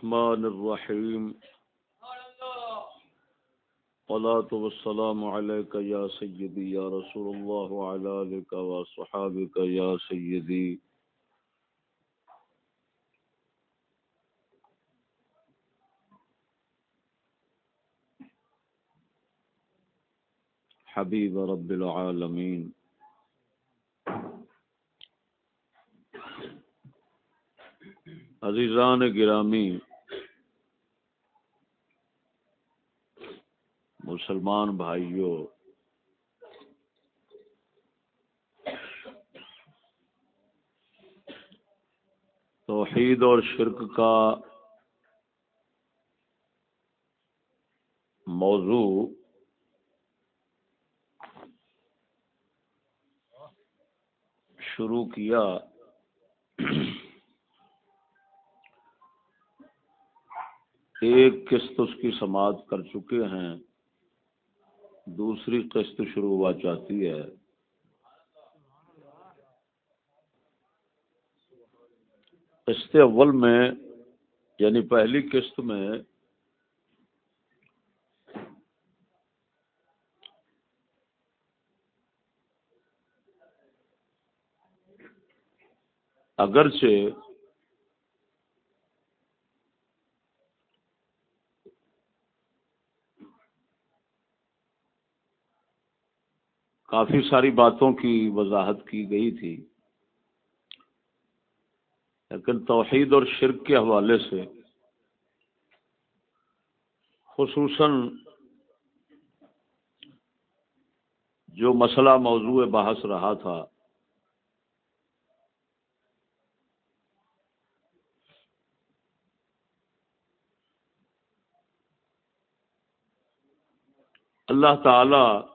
الرحمن الرحيم. صلاة والسلام عليك يا سيدي، يا رسول الله، وعلى آلك وصحابك يا سيدي. حبيب رب العالمين. عزیزان گرامی مسلمان بھائیوں توحید اور شرک کا موضوع شروع کیا۔ ایک قسط اس کی سماعت کر چکے ہیں۔ دوسری قسط شروع ہوا چاہتی ہے۔ قسط اول میں یعنی پہلی قسط میں اگرچہ کافی ساری باتوں کی وضاحت کی گئی تھی۔ لیکن توحید اور شرک کے حوالے سے خصوصاً جو مسئلہ موضوع بحث رہا تھا، اللہ تعالی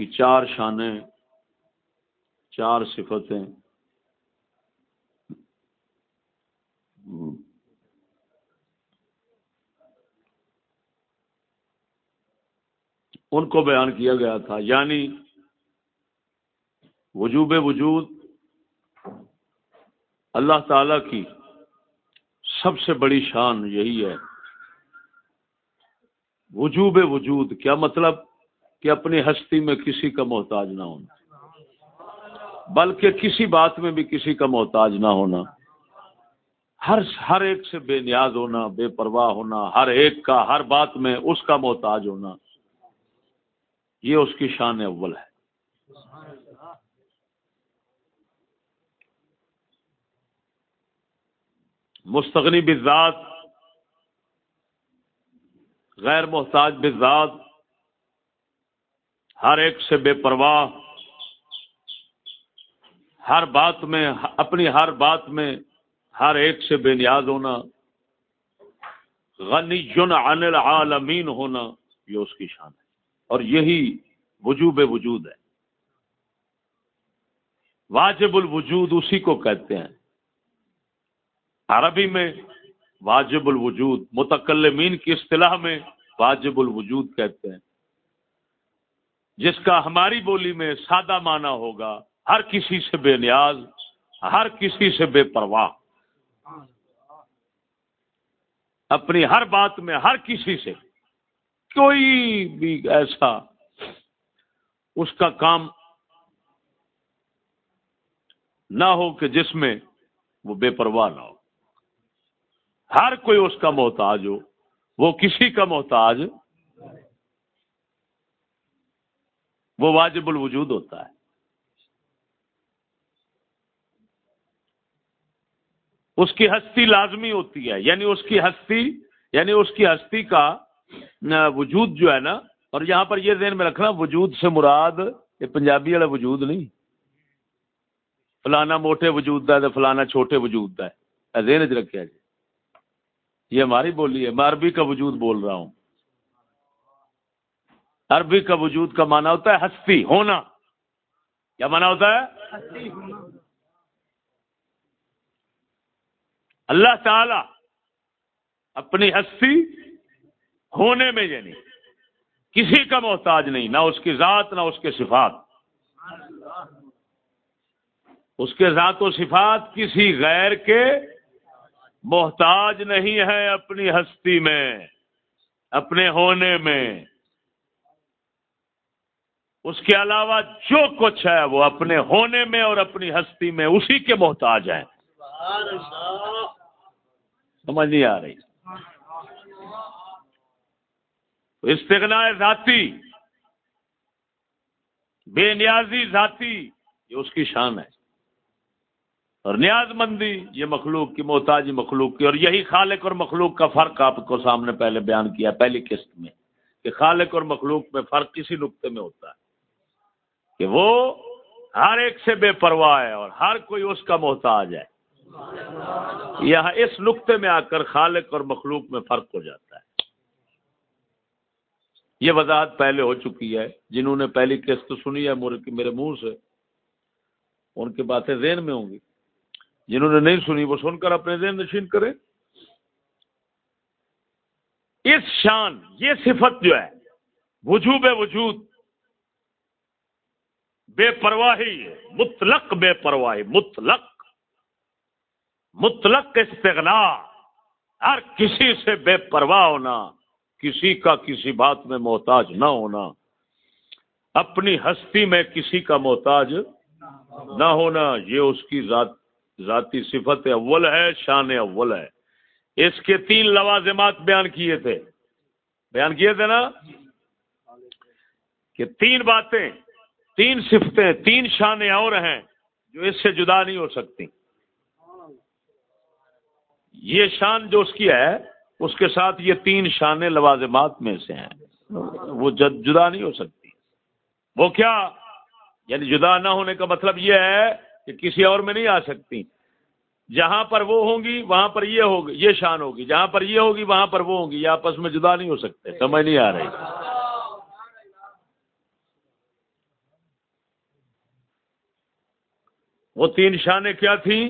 کی چار شانیں، چار صفتیں۔ ان کو بیان کیا گیا تھا یعنی وجوب وجود، اللہ تعالی کی سب سے بڑی شان یہی ہے۔ وجوب وجود، کیا مطلب؟ کہ اپنی ہستی میں کسی کا محتاج نہ ہونا۔ بلکہ کسی بات میں بھی کسی کا محتاج نہ ہونا۔ ہر ہر ایک سے بے نیاز ہونا، بے پرواہ ہونا، ہر ایک کا، ہر بات میں اس کا محتاج ہونا۔ یہ اس کی شان اول ہے۔ مستغنی بذات غیر محتاج بذات ہر ایک سے بے پرواہ، ہر بات میں، اپنی ہر بات میں ہر ایک سے بے نیاز ہونا غنی جن عن العالمین ہونا، یہ اس کی شان ہے۔ اور یہی وجوب وجود ہے۔ واجب الوجود اسی کو کہتے ہیں۔ عربی میں واجب الوجود، متکلمین کی اصطلاح میں واجب الوجود کہتے ہیں۔ جس کا ہماری بولی میں سادہ معنی ہوگا، ہر کسی سے بے نیاز، ہر کسی سے بے پرواہ۔ اپنی ہر بات میں ہر کسی سے کوئی بھی ایسا اس کا کام نہ ہو کہ جس میں وہ بے پرواہ نہ ہو۔ ہر کوئی اس کا محتاج ہو، وہ کسی کا محتاج وہ واجب الوجود ہوتا ہے۔ اس کی ہستی لازمی ہوتی ہے یعنی اس کی ہستی یعنی اس کی ہستی کا وجود جو ہے نا، اور یہاں پر یہ ذہن میں رکھنا، وجود سے مراد یہ پنجابی والا وجود نہیں۔ فلانا موٹے وجود دا ہے فلانا چھوٹے وجود دا ہے۔ ذہن چ رکھا جی یہ ہماری بولی ہے میں عربی کا وجود بول رہا ہوں۔ عربی کا وجود کا معنی ہوتا ہے ہستی ہونا۔ کیا مانا ہوتا ہے؟ اللہ تعالی اپنی ہستی ہونے میں یعنی کسی کا محتاج نہیں نہ اس کی ذات نہ اس کے صفات۔ اس کے ذات و صفات کسی غیر کے محتاج نہیں ہے اپنی ہستی میں اپنے ہونے میں۔ اس کے علاوہ جو کچھ ہے وہ اپنے ہونے میں اور اپنی ہستی میں اسی کے محتاج ہیں۔ سمجھ نہیں آ رہی۔ استغنا ذاتی، بے نیازی ذاتی، یہ اس کی شان ہے۔ اور نیاز مندی، یہ مخلوق کی محتاجی مخلوق کی، اور یہی خالق اور مخلوق کا فرق آپ کو سامنے پہلے بیان کیا، پہلی قسط میں، کہ خالق اور مخلوق میں فرق کسی نقطے میں ہوتا ہے۔ کہ وہ ہر ایک سے بے پرواہ ہے اور ہر کوئی اس کا محتاج ہے۔ یہاں اس نقطے میں آ کر خالق اور مخلوق میں فرق ہو جاتا ہے۔ یہ وضاحت پہلے ہو چکی ہے۔ جنہوں نے پہلی قسط سنی ہے میرے منہ سے، ان کی باتیں ذہن میں ہوں گی۔ جنہوں نے نہیں سنی، وہ سن کر اپنے ذہن نشین کریں۔ اس شان، یہ صفت جو ہے، وجوب وجود بے پرواہی، مطلق بے پرواہی، مطلق مطلق استغنا، ہر کسی سے بے پرواہ ہونا، کسی کا کسی بات میں محتاج نہ ہونا، اپنی ہستی میں کسی کا محتاج نہ ہونا، یہ اس کی ذات، ذاتی صفت اول ہے، شان اول ہے۔ اس کے تین لوازمات بیان کیے تھے۔ بیان کیے تھے نا؟ کہ تین باتیں۔ تین صفتیں، تین شانیں اور ہیں جو اس سے جدا نہیں ہو سکتی۔ یہ شان جو اس کی ہے، اس کے ساتھ یہ تین شانیں لوازمات میں سے ہیں۔ وہ جدا نہیں ہو سکتی۔ وہ کیا؟ یعنی جدا نہ ہونے کا مطلب یہ ہے کہ کسی اور میں نہیں آ سکتی۔ جہاں پر وہ ہوں گی، وہاں پر یہ ہوگی، یہ شان ہوگی۔ جہاں پر یہ ہوگی، وہاں پر وہ ہوں گی۔ یہ آپس میں جدا نہیں ہو سکتے، سمجھ نہیں آ رہی۔ وہ تین شانیں کیا تھیں؟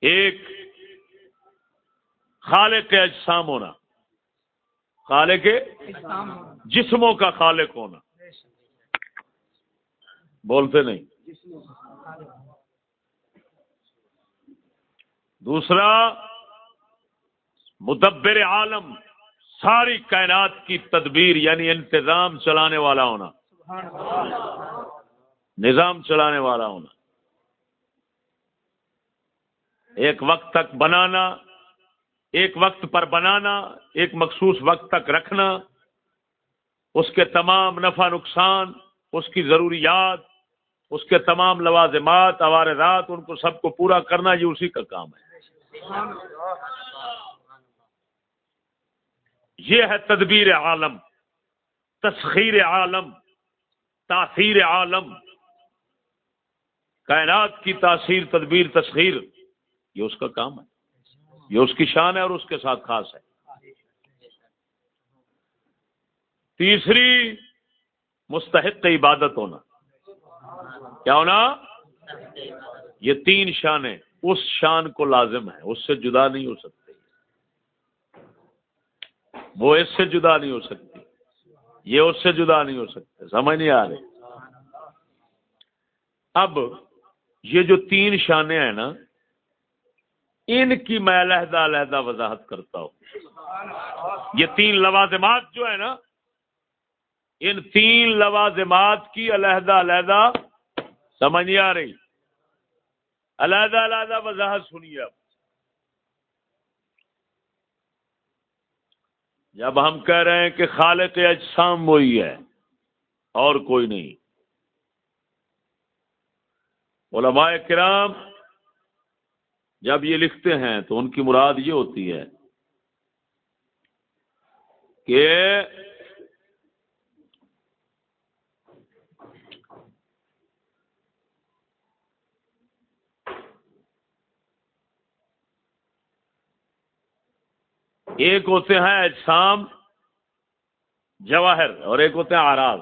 ایک، خالق کے اجسام ہونا۔ خالق کے جسموں کا خالق ہونا۔ بولتے نہیں۔ دوسرا، مدبر عالم، ساری کائنات کی تدبیر یعنی انتظام چلانے والا ہونا۔ نظام چلانے والا ہونا۔ ایک وقت تک بنانا، ایک وقت پر بنانا، ایک مخصوص وقت تک رکھنا، اس کے تمام نفع، نقصان، اس کی ضروریات، اس کے تمام لوازمات، عوارضات، ان کو سب کو پورا کرنا یہ اسی کا کام ہے۔ یہ ہے تدبیر عالم، تسخیر عالم، تاثیر عالم۔ کائنات کی تاثیر، تدبیر، تسخیر۔ یہ اس کا کام ہے۔ یہ اس کی شان ہے اور اس کے ساتھ خاص ہے۔ تیسری، مستحق عبادت ہونا۔ کیا ہونا؟ یہ تین شانیں اس شان کو لازم ہے اس سے جدا نہیں ہو سکتی۔ وہ اس سے جدا نہیں ہو سکتی۔ یہ اس سے جدا نہیں ہو سکتے سمجھ نہیں آ رہی۔ اب یہ جو تین شانے ہیں نا ان کی میں علیحدہ علیحدہ وضاحت کرتا ہوں۔ یہ تین لوازمات جو ہے نا، ان تین لوازمات کی علیحدہ علیحدہ سمجھ آ رہی۔ علیحدہ علیحدہ وضاحت سنیے اب جب ہم کہہ رہے ہیں کہ خالق اجسام وہی ہے، اور کوئی نہیں۔ علماء کرام جب یہ لکھتے ہیں تو ان کی مراد یہ ہوتی ہے کہ ایک ہوتے ہیں اجسام جواہر اور ایک ہوتے ہیں آراز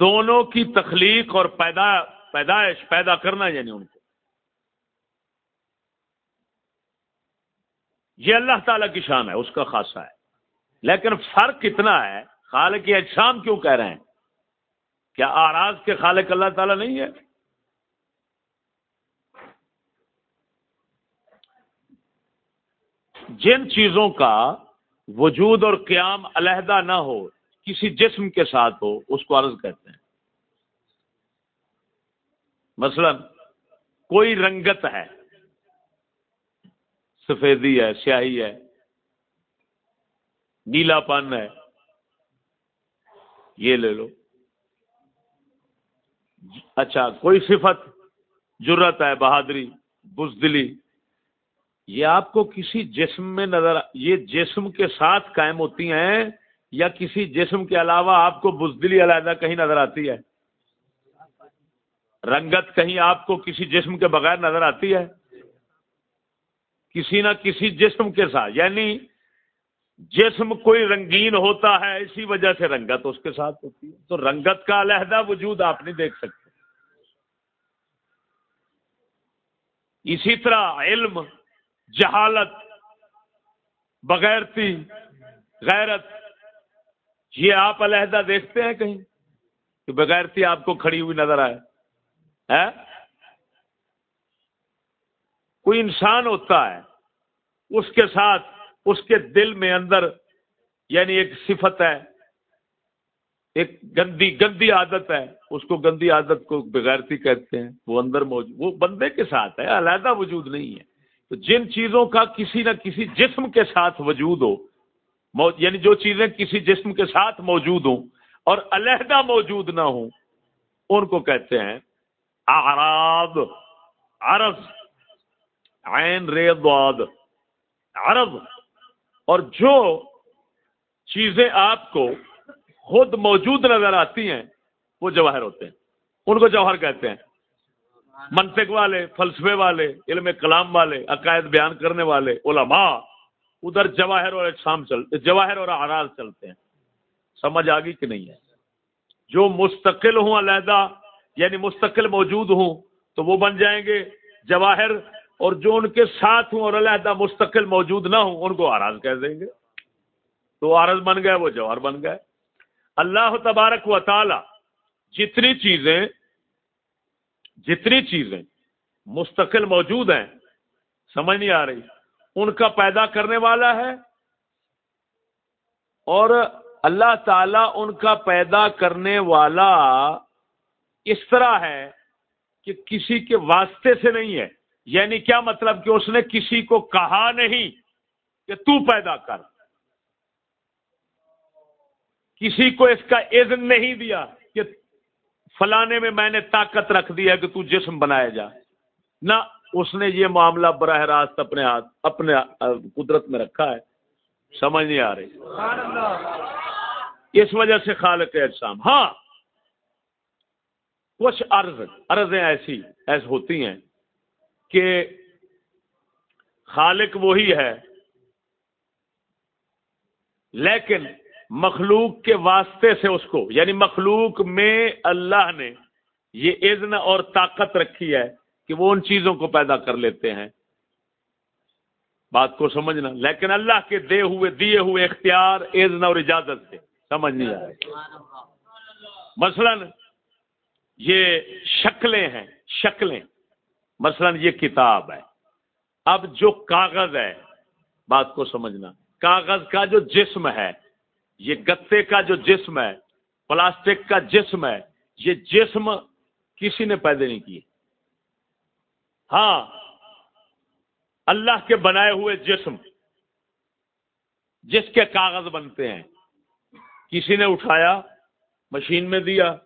دونوں کی تخلیق اور پیدا پیدائش پیدا کرنا یعنی ان کو۔ یہ اللہ تعالی کی شان ہے، اس کا خاصہ ہے۔ لیکن فرق کتنا ہے، خالق اجسام کیوں کہہ رہے ہیں؟ کیا آراز کے خالق اللہ تعالی نہیں ہے؟ جن چیزوں کا وجود اور قیام علیحدہ نہ ہو کسی جسم کے ساتھ ہو، اس کو عرض کہتے ہیں۔ مثلا، کوئی رنگت ہے، سفیدی ہے، سیاہی ہے، نیلا پن ہے، یہ لے لو۔ اچھا کوئی صفت جرت ہے، بہادری، بزدلی، یہ آپ کو کسی جسم میں نظر یہ جسم کے ساتھ قائم ہوتی ہیں یا کسی جسم کے علاوہ آپ کو بزدلی علیحدہ کہیں نظر آتی ہے؟ رنگت کہیں آپ کو کسی جسم کے بغیر نظر آتی ہے؟ کسی نہ کسی جسم کے ساتھ یعنی جسم کوئی رنگین ہوتا ہے اسی وجہ سے رنگت اس کے ساتھ ہوتی ہے۔ تو رنگت کا علیحدہ وجود آپ نہیں دیکھ سکتے۔ اسی طرح علم، جہالت، بغیرتی، غیرت یہ آپ علیحدہ دیکھتے ہیں کہیں کہ بغیرتی آپ کو کھڑی ہوئی نظر آئے؟ کوئی انسان ہوتا ہے، اس کے ساتھ، اس کے دل میں اندر یعنی ایک صفت ہے، ایک گندی گندی عادت ہے، اس کو گندی عادت کو بغیرتی کہتے ہیں، وہ اندر موجود، وہ بندے کے ساتھ ہے، علیحدہ وجود نہیں ہے۔ تو جن چیزوں کا کسی نہ کسی جسم کے ساتھ وجود ہو یعنی جو چیزیں کسی جسم کے ساتھ موجود ہوں اور علیحدہ موجود نہ ہوں، ان کو کہتے ہیں اعراض، عرض، عین ریضاد عرض۔ اور جو چیزیں آپ کو خود موجود نظر آتی ہیں، وہ جواہر ہوتے ہیں۔ ان کو جوہر کہتے ہیں۔ منطق والے، فلسفے والے، علم کلام والے، عقائد بیان کرنے والے، علماء۔ ادھر جواہر اور اقسام چلتے جواہر اور آراز چلتے ہیں۔ سمجھ آگی کہ نہیں ہے؟ جو مستقل ہوں علیحدہ یعنی مستقل موجود ہوں، تو وہ بن جائیں گے جواہر، اور جو ان کے ساتھ ہوں اور علیحدہ مستقل موجود نہ ہوں، ان کو آراز کہہ دیں گے۔ تو آرز بن گئے، وہ جوہر بن گئے۔ اللہ تبارک و تعالی جتنی چیزیں جتنی چیزیں مستقل موجود ہیں، سمجھ نہیں آ رہی۔ ان کا پیدا کرنے والا ہے اور اللہ تعالی ان کا پیدا کرنے والا اس طرح ہے کہ کسی کے واسطے سے نہیں ہے۔ یعنی کیا مطلب کہ اس نے کسی کو کہا نہیں کہ تو پیدا کر۔ کسی کو اس کا اذن نہیں دیا کہ فلانے میں میں نے طاقت رکھ دی ہے کہ تو جسم بنایا جا۔ نہ اس نے یہ معاملہ براہ راست اپنے ہاتھ اپنے قدرت میں رکھا ہے۔ سمجھ نہیں آ رہی۔ اس وجہ سے خالق اجسام ہاں! کچھ عرض عرضیں ایسی ایسی ہوتی ہیں کہ خالق وہی ہے، لیکن مخلوق کے واسطے سے اس کو یعنی مخلوق میں اللہ نے یہ اذن اور طاقت رکھی ہے کہ وہ ان چیزوں کو پیدا کر لیتے ہیں۔ بات کو سمجھنا۔ لیکن اللہ کے دے ہوئے، دیے ہوئے اختیار اذن اور اجازت سے۔ سمجھ نہیں آ مثلا یہ شکلیں ہیں، شکلیں۔ مثلا یہ کتاب ہے۔ اب جو کاغذ ہے، بات کو سمجھنا۔ کاغذ کا جو جسم ہے، یہ گتے کا جو جسم ہے، پلاسٹک کا جسم ہے، یہ جسم کسی نے پیدا نہیں کیے۔ ہاں اللہ کے بنائے ہوئے جسم جس کے کاغذ بنتے ہیں، کسی نے اٹھایا، مشین میں دیا،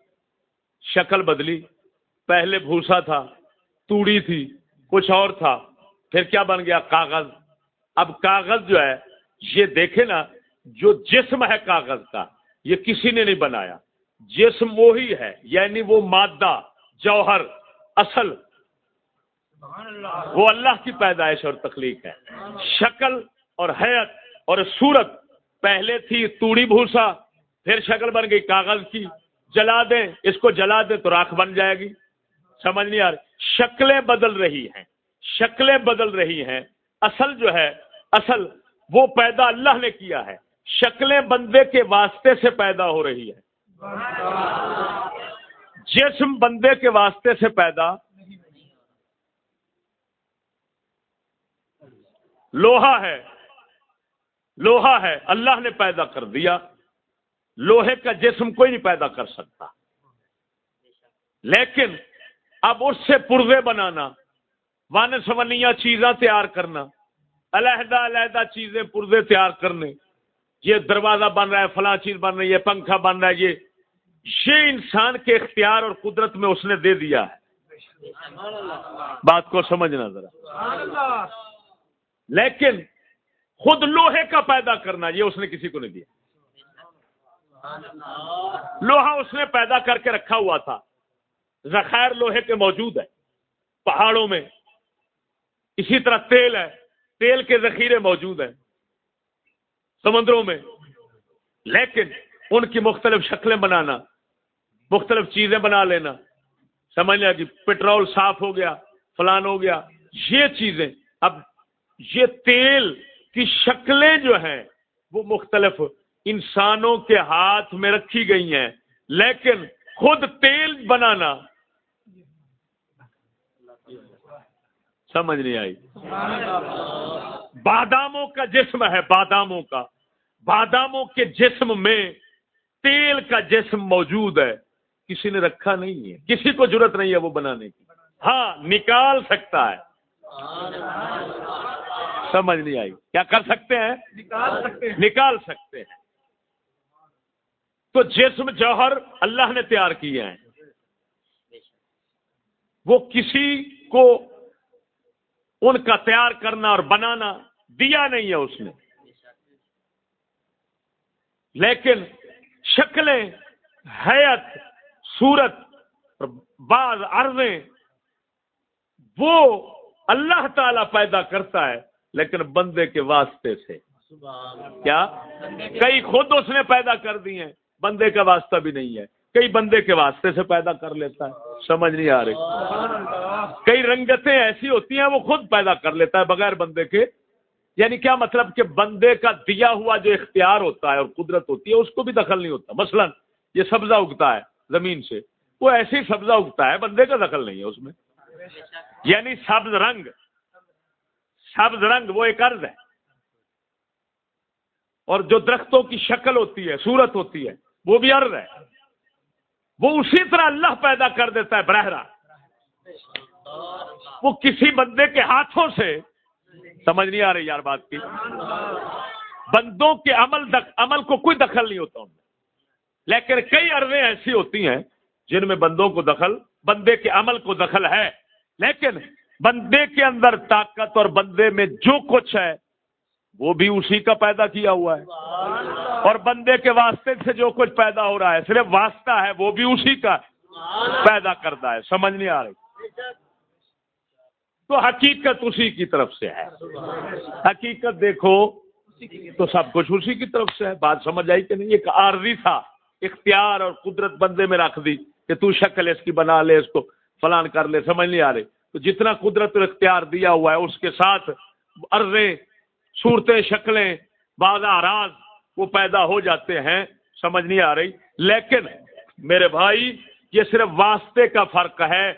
شکل بدلی، پہلے بھوسا تھا، توڑی تھی، کچھ اور تھا، پھر کیا بن گیا؟ کاغذ۔ اب کاغذ جو ہے، یہ دیکھے نا، جو جسم ہے کاغذ کا، یہ کسی نے نہیں بنایا۔ جسم وہی ہے یعنی وہ مادہ، جوہر، اصل وہ اللہ کی پیدائش اور تخلیق ہے۔ شکل اور حیت اور صورت۔ پہلے تھی توڑی بھوسا، پھر شکل بن گئی کاغذ کی۔ جلا دیں، اس کو جلا دیں تو راکھ بن جائے گی۔ سمجھ نہیں آ رہی۔ شکلیں بدل رہی ہیں۔ شکلیں بدل رہی ہیں۔ اصل جو ہے، اصل وہ پیدا اللہ نے کیا ہے۔ شکلیں بندے کے واسطے سے پیدا ہو رہی ہے جسم بندے کے واسطے سے پیدا لوہا ہے۔ لوہا ہے۔ اللہ نے پیدا کر دیا۔ لوہے کا جسم کوئی نہیں پیدا کر سکتا۔ لیکن اب اس سے پرزے بنانا ون سونیا چیزاں تیار کرنا، علیحدہ علیحدہ چیزیں پرزے تیار کرنے۔ یہ دروازہ بن رہا ہے، فلاں چیز بن رہی ہے، پنکھا بن رہا ہے، یہ یہ انسان کے اختیار اور قدرت میں اس نے دے دیا ہے۔ بات کو سمجھنا ذرا۔ لیکن خود لوہے کا پیدا کرنا، یہ اس نے کسی کو نہیں دیا۔ لوہا اس نے پیدا کر کے رکھا ہوا تھا۔ ذخائر لوہے کے موجود ہے پہاڑوں میں۔ اسی طرح تیل ہے۔ تیل کے ذخیرے موجود ہیں۔ سمندروں میں۔ لیکن ان کی مختلف شکلیں بنانا، مختلف چیزیں بنا لینا۔ سمجھ لیا کہ پیٹرول صاف ہو گیا، فلان ہو گیا۔ یہ چیزیں اب یہ تیل کی شکلیں جو ہیں وہ مختلف انسانوں کے ہاتھ میں رکھی گئی ہیں، لیکن خود تیل بنانا سمجھ نہیں آئی۔ باداموں کا جسم ہے، باداموں کا۔ باداموں کے جسم میں تیل کا جسم موجود ہے۔ کسی نے رکھا نہیں ہے۔ کسی کو ضرورت نہیں ہے وہ بنانے کی۔ ہاں نکال سکتا ہے۔ سمجھ نہیں آئی۔ کیا کر سکتے ہیں؟ نکال سکتے ہیں۔ نکال سکتے ہیں۔ تو جسم جوہر اللہ نے تیار کیے ہیں۔ وہ کسی کو ان کا تیار کرنا اور بنانا دیا نہیں ہے اس نے۔ لیکن شکلیں حیت صورت بعض عرضیں وہ اللہ تعالی پیدا کرتا ہے۔ لیکن بندے کے واسطے سے۔ کیا؟ کئی خود اس نے پیدا کر دی ہیں، بندے کا واسطہ بھی نہیں ہے۔ کئی بندے کے واسطے سے پیدا کر لیتا ہے۔ سمجھ نہیں آ رہی۔ کئی رنگتیں ایسی ہوتی ہیں، وہ خود پیدا کر لیتا ہے بغیر بندے کے۔ یعنی کیا مطلب کہ بندے کا دیا ہوا جو اختیار ہوتا ہے اور قدرت ہوتی ہے، اس کو بھی دخل نہیں ہوتا۔ مثلا یہ سبزہ اگتا ہے زمین سے، وہ ایسے ہی سبزہ اگتا ہے، بندے کا دخل نہیں ہے اس میں۔ یعنی سبز رنگ۔ سبز رنگ وہ ایک عرض ہے۔ اور جو درختوں کی شکل ہوتی ہے، صورت ہوتی ہے، وہ بھی عرض ہے۔ وہ اسی طرح اللہ پیدا کر دیتا ہے برہرا وہ کسی بندے کے ہاتھوں سے، سمجھ نہیں آ رہی یار بات کی۔ بندوں کے عمل دخ... عمل کو کوئی دخل نہیں ہوتا ان میں۔ لیکن کئی عرضیں ایسی ہوتی ہیں جن میں بندوں کو دخل، بندے کے عمل کو دخل ہے۔ لیکن بندے کے اندر طاقت اور بندے میں جو کچھ ہے، وہ بھی اسی کا پیدا کیا ہوا ہے۔ اور بندے کے واسطے سے جو کچھ پیدا ہو رہا ہے، صرف واسطہ ہے، وہ بھی اسی کا پیدا کرتا ہے۔ سمجھ نہیں آ رہی۔ تو حقیقت اسی کی طرف سے ہے۔ حقیقت دیکھو، تو سب کچھ اسی کی طرف سے ہے۔ بات سمجھ آئی کہ نہیں؟ ایک عارضی تھا، اختیار اور قدرت بندے میں رکھ دی کہ تو شکل اس کی بنا لے، اس کو فلان کر لے۔ سمجھ نہیں آ رہی۔ تو جتنا قدرت اختیار دیا ہوا ہے، اس کے ساتھ عرضیں، صورتیں، شکلیں، بعض آراز وہ پیدا ہو جاتے ہیں، سمجھ نہیں آ رہی۔ لیکن میرے بھائی، یہ صرف واسطے کا فرق ہے۔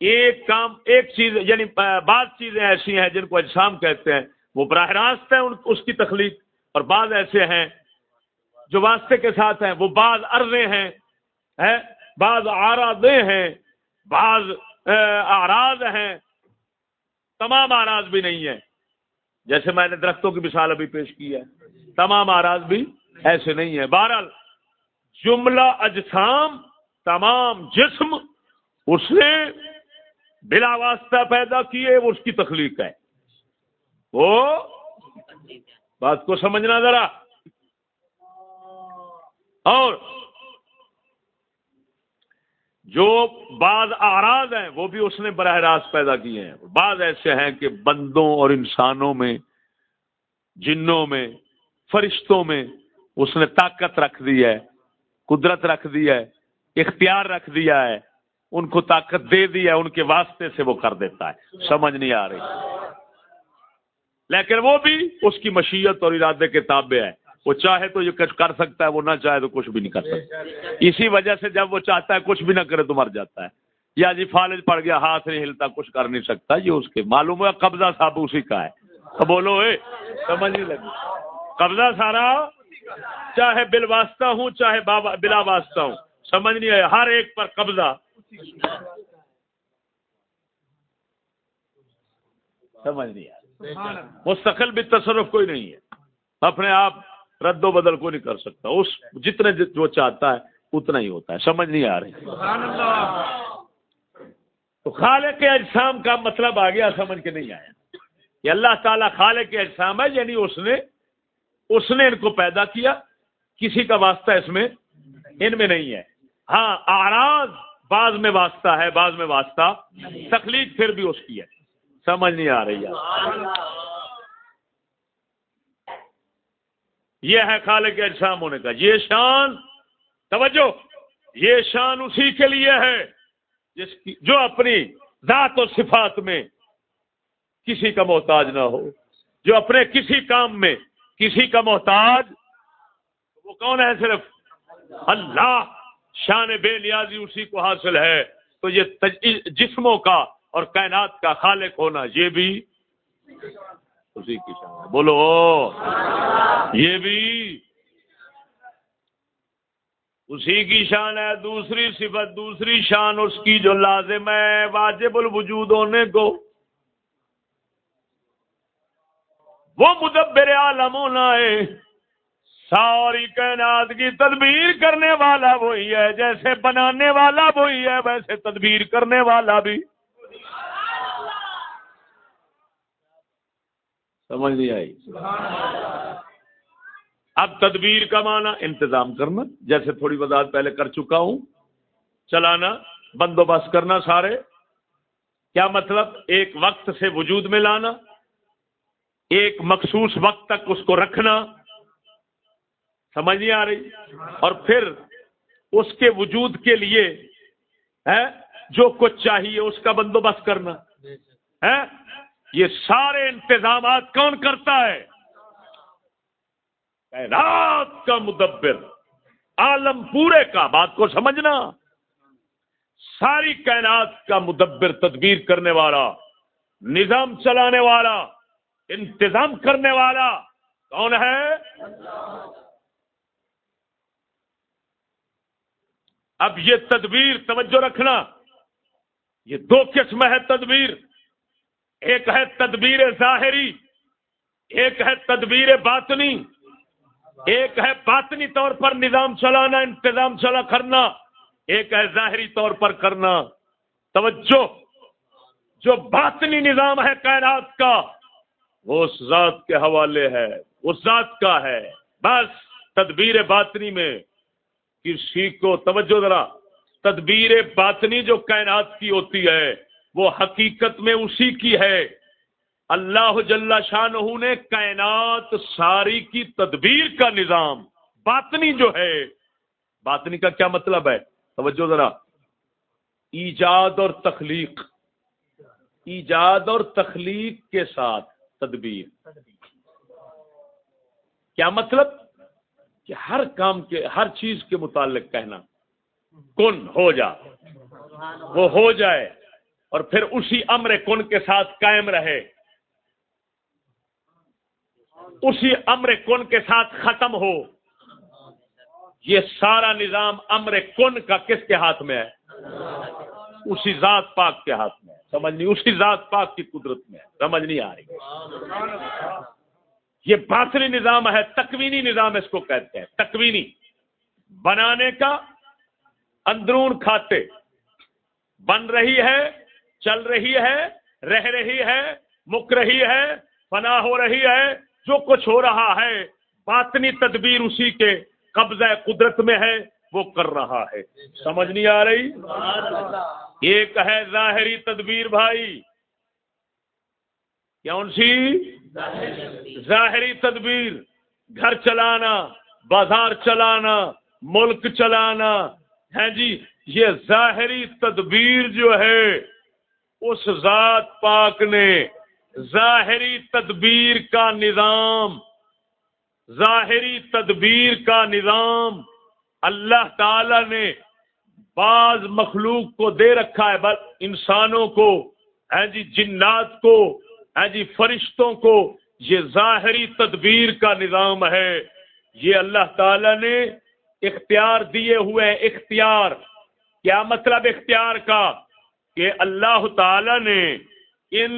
ایک کام، ایک چیز یعنی بعض چیزیں ایسی ہیں جن کو اجسام کہتے ہیں۔ وہ براہ راست ہے اس کی تخلیق۔ اور بعض ایسے ہیں جو واسطے کے ساتھ ہیں۔ وہ بعض عرضیں ہیں بعض آرادیں ہیں، بعض آراز ہیں، تمام آراز بھی نہیں ہے جیسے میں نے درختوں کی مثال ابھی پیش کی ہے، تمام آراز بھی ایسے نہیں ہے بہرحال، جملہ اجسام، تمام جسم، اس نے بلا واسطہ پیدا کیے، وہ اس کی تخلیق ہے۔ وہ بات کو سمجھنا ذرا۔ اور جو بعض آراز ہیں، وہ بھی اس نے براہ راست پیدا کیے ہیں۔ بعض ایسے ہیں کہ بندوں اور انسانوں میں، جنوں میں، فرشتوں میں اس نے طاقت رکھ دی ہے، قدرت رکھ دی ہے، اختیار رکھ دیا ہے۔ ان کو طاقت دے دی ہے، ان کے واسطے سے وہ کر دیتا ہے۔ سمجھ نہیں آ رہی۔ لیکن وہ بھی اس کی مشیت اور ارادے کے تابع ہے وہ چاہے تو یہ کچھ کر سکتا ہے وہ نہ چاہے تو کچھ بھی نہیں کر سکتا۔ اسی وجہ سے جب وہ چاہتا ہے کچھ بھی نہ کرے تو مر جاتا ہے۔ یا جی فالج پڑ گیا ہاتھ نہیں ہلتا کچھ کر نہیں سکتا یہ اس کے معلوم ہوا قبضہ صاحب اسی کا ہے۔ تو بولو اے سمجھ نہیں لگی۔ قبضہ سارا چاہے بل واسطہ ہوں چاہے بلا واسطہ ہوں سمجھ نہیں آیا۔ ہر ایک پر قبضہ۔ سمجھ نہیں آیا۔ مستقل بھی تصرف کوئی نہیں ہے۔ اپنے آپ رد و بدل کو نہیں کر سکتا۔ اس جتنے جو چاہتا ہے اتنا ہی ہوتا ہے۔ سمجھ نہیں آ رہی۔ تو خالق اجسام کا مطلب آ گیا سمجھ کے نہیں آیا۔ کہ اللہ تعالیٰ خالق کے اجسام ہے یعنی اس نے اس نے ان کو پیدا کیا۔ کسی کا واسطہ اس میں ان میں نہیں ہے۔ ہاں آراز بعض میں واسطہ ہے بعض میں واسطہ۔ تخلیق پھر بھی اس کی ہے۔ سمجھ نہیں آ رہی۔ ہے یہ ہے خالق اجسام ہونے کا۔ یہ شان، توجہ، یہ شان اسی کے لیے ہے جس کی جو اپنی ذات و صفات میں کسی کا محتاج نہ ہو۔ جو اپنے کسی کام میں کسی کا محتاج، وہ کون ہے صرف؟ اللہ۔ شان بے نیازی اسی کو حاصل ہے۔ تو یہ جسموں کا اور کائنات کا خالق ہونا، یہ بھی اسی کی شان ہے۔ بولو۔ یہ بھی اسی کی شان ہے۔ دوسری صفت، دوسری شان اس کی جو لازم ہے۔ واجب الوجود ہونے کو۔ وہ مدبر عالم ہونا ہے۔ ساری کائنات کی تدبیر کرنے والا وہی ہے۔ جیسے بنانے والا وہی ہے، ویسے تدبیر کرنے والا بھی۔ سمجھ نہیں آئی۔ اب تدبیر کا معنی انتظام کرنا، جیسے تھوڑی وضاحت پہلے کر چکا ہوں۔ چلانا، بندوبست کرنا سارے۔ کیا مطلب؟ ایک وقت سے وجود میں لانا، ایک مخصوص وقت تک اس کو رکھنا۔ سمجھ نہیں آ رہی؟ اور پھر اس کے وجود کے لیے ہے جو کچھ چاہیے اس کا بندوبست کرنا۔ ہے یہ سارے انتظامات کون کرتا ہے؟ کائنات کا مدبر، عالم پورے کا بات کو سمجھنا، ساری کائنات کا مدبر تدبیر کرنے والا، نظام چلانے والا، انتظام کرنے والا کون ہے؟ اب یہ تدبیر توجہ رکھنا، یہ دو قسم ہے تدبیر۔ ایک ہے تدبیر ظاہری، ایک ہے تدبیر باطنی، ایک ہے باطنی طور پر نظام چلانا، انتظام چلا کرنا، ایک ہے ظاہری طور پر کرنا۔ توجہ، جو باطنی نظام ہے کائنات کا، وہ اس ذات کے حوالے ہے، اس ذات کا ہے۔ بس تدبیر باطنی میں کسی کو توجہ ذرا۔ تدبیر باطنی جو کائنات کی ہوتی ہے وہ حقیقت میں اسی کی ہے۔ اللہ جل شاہ نے کائنات ساری کی تدبیر کا نظام، باطنی جو ہے، باطنی کا کیا مطلب ہے؟ توجہ ذرا۔ ایجاد اور تخلیق۔ ایجاد اور تخلیق کے ساتھ تدبیر۔ کیا مطلب؟ کہ ہر کام کے، ہر چیز کے متعلق کہنا۔ کن ہو جا۔ وہ ہو جائے۔ اور پھر اسی امر کن کے ساتھ قائم رہے۔ اسی امر کن کے ساتھ ختم ہو۔ یہ سارا نظام امر کن کا کس کے ہاتھ میں ہے؟ اسی ذات پاک کے ہاتھ میں سمجھ نہیں، اسی ذات پاک کی قدرت میں سمجھ نہیں آ رہی۔ یہ باطنی نظام ہے، تکوینی نظام اس کو کہتے ہیں۔ تکوینی۔ بنانے کا اندرون کھاتے۔ بن رہی ہے چل رہی ہے، رہ رہی ہے، مک رہی ہے، فنا ہو رہی ہے، جو کچھ ہو رہا ہے، باطنی تدبیر اسی کے قبضہ قدرت میں ہے، وہ کر رہا ہے۔ سمجھ نہیں آ رہی؟ ایک ہے ظاہری تدبیر بھائی۔ کون سی؟ ظاہری تدبیر۔ گھر چلانا، بازار چلانا، ملک چلانا۔ ہے جی یہ ظاہری تدبیر جو ہے اس ذات پاک نے ظاہری تدبیر کا نظام، ظاہری تدبیر کا نظام اللہ تعالی نے بعض مخلوق کو دے رکھا ہے، بس انسانوں کو ہے جی جنات کو ہے جی فرشتوں کو یہ ظاہری تدبیر کا نظام ہے۔ یہ اللہ تعالی نے اختیار دیے ہوئے اختیار۔ کیا مطلب اختیار کا؟ کہ اللہ تعالی نے ان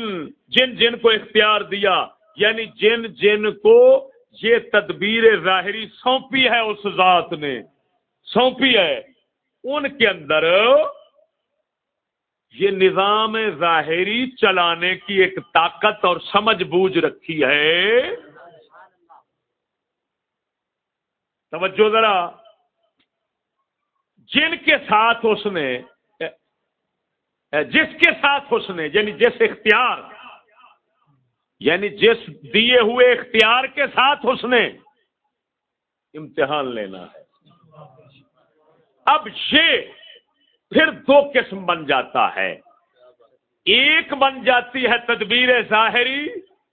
جن جن کو اختیار دیا یعنی جن جن کو یہ تدبیر ظاہری سونپی ہے اس ذات نے، سونپی ہے، ان کے اندر یہ نظام ظاہری چلانے کی ایک طاقت اور سمجھ بوجھ رکھی ہے۔ توجہ ذرا، جن کے ساتھ اس نے جس کے ساتھ اس نے یعنی جس اختیار یعنی جس دیے ہوئے اختیار کے ساتھ اس نے امتحان لینا ہے۔ اب یہ پھر دو قسم بن جاتا ہے۔ ایک بن جاتی ہے تدبیر ظاہری،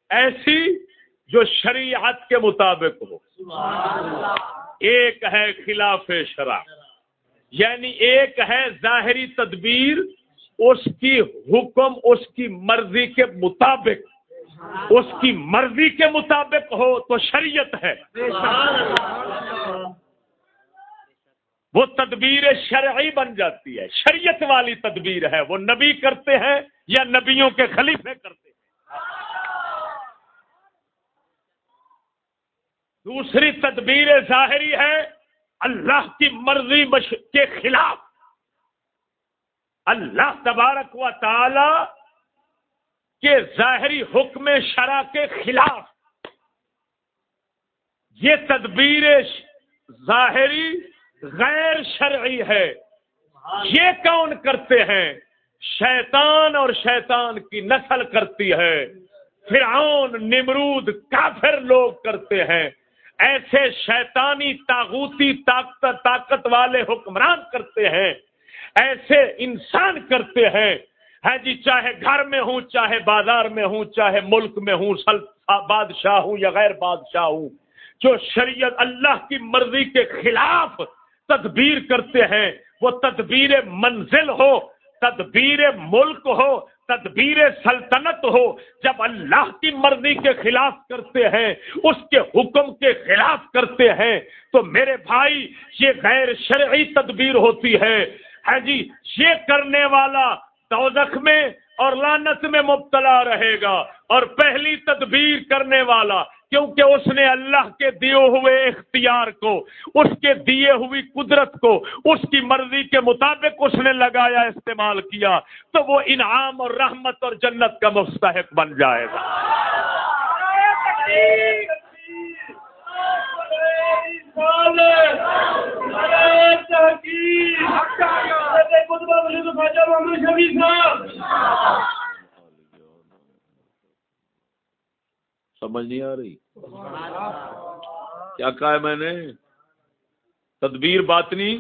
ایسی جو شریعت کے مطابق ہو۔ ایک ہے خلاف شرع یعنی ایک ہے ظاہری تدبیر اس کی حکم اس کی مرضی کے مطابق، اس کی مرضی کے مطابق ہو تو شریعت ہے۔ وہ تدبیر شرعی بن جاتی ہے۔ شریعت والی تدبیر ہے۔ وہ نبی کرتے ہیں یا نبیوں کے خلیفے کرتے ہیں۔ دوسری تدبیر ظاہری ہے، اللہ کی مرضی کے خلاف۔ اللہ تبارک و تعالی کے ظاہری حکم شرع کے خلاف یہ تدبیر ظاہری غیر شرعی ہے۔ یہ کون کرتے ہیں؟ شیطان اور شیطان کی نسل کرتی ہے۔ فرعون، نمرود، کافر لوگ کرتے ہیں۔ ایسے شیطانی، تاغوتی، طاقت طاقت والے حکمران کرتے ہیں۔ ایسے انسان کرتے ہیں۔ ہے جی چاہے گھر میں ہوں، چاہے بازار میں ہوں، چاہے ملک میں ہوں بادشاہ ہوں یا غیر بادشاہ ہوں، جو شریعت اللہ کی مرضی کے خلاف تدبیر کرتے ہیں، وہ تدبیر منزل ہو، تدبیر ملک ہو، تدبیر سلطنت ہو۔ جب اللہ کی مرضی کے خلاف کرتے ہیں، اس کے حکم کے خلاف کرتے ہیں، تو میرے بھائی، یہ غیر شرعی تدبیر ہوتی ہے۔ ہے جی یہ کرنے والا دوزخ میں اور لانت میں مبتلا رہے گا۔ اور پہلی تدبیر کرنے والا، کیونکہ اس نے اللہ کے دیے ہوئے اختیار کو، اس کے دیے ہوئی قدرت کو، اس کی مرضی کے مطابق اس نے لگایا، استعمال کیا، تو وہ انعام اور رحمت اور جنت کا مستحق بن جائے گا۔ سمجھ نہیں آ رہی۔ کیا کہا ہے میں نے؟ تدبیر باطنی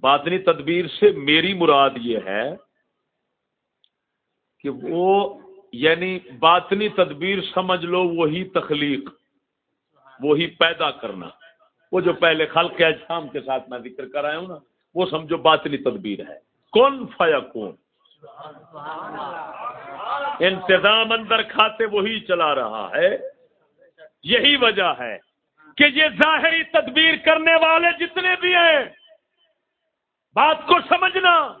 باطنی تدبیر سے میری مراد یہ ہے کہ وہ یعنی باطنی تدبیر سمجھ لو، وہی تخلیق۔ وہی پیدا کرنا۔ وہ جو پہلے خلق کے اجسام کے ساتھ میں ذکر کر آیا ہوں نا، وہ سمجھو باطنی تدبیر ہے۔ کون فیا کون انتظام اندر کھاتے وہی چلا رہا ہے۔ یہی وجہ ہے کہ یہ ظاہری تدبیر کرنے والے جتنے بھی ہیں، بات کو سمجھنا،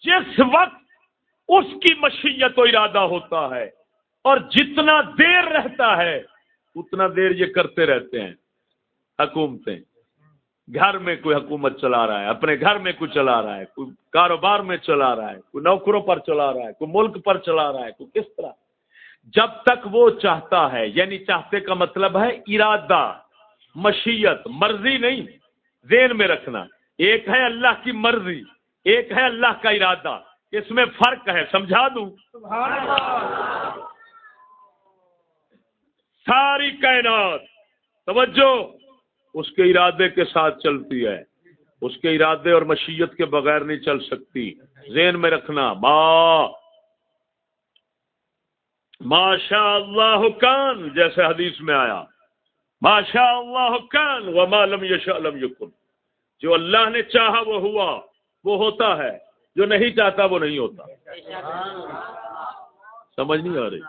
جس وقت اس کی مشیت و ارادہ ہوتا ہے اور جتنا دیر رہتا ہے اتنا دیر یہ کرتے رہتے ہیں، حکومتیں۔ گھر میں کوئی حکومت چلا رہا ہے، اپنے گھر میں کوئی چلا رہا ہے، کوئی کاروبار میں چلا رہا ہے، کوئی نوکروں پر چلا رہا ہے، کوئی ملک پر چلا رہا ہے، کوئی کس طرح۔ جب تک وہ چاہتا ہے یعنی چاہتے کا مطلب ہے ارادہ، مشیت، مرضی نہیں، ذہن میں رکھنا۔ ایک ہے اللہ کی مرضی، ایک ہے اللہ کا ارادہ۔ اس میں فرق ہے، سمجھا دوں؟ ساری کائنات، توجہ، اس کے ارادے کے ساتھ چلتی ہے۔ اس کے ارادے اور مشیت کے بغیر نہیں چل سکتی۔ ذہن میں رکھنا ماں ماشا اللہ کان، جیسے حدیث میں آیا۔ ماشا اللہ کان و معلوم یش علم یقن جو اللہ نے چاہا وہ ہوا، وہ ہوتا ہے۔ جو نہیں چاہتا، وہ نہیں ہوتا۔ سمجھ نہیں آ رہی؟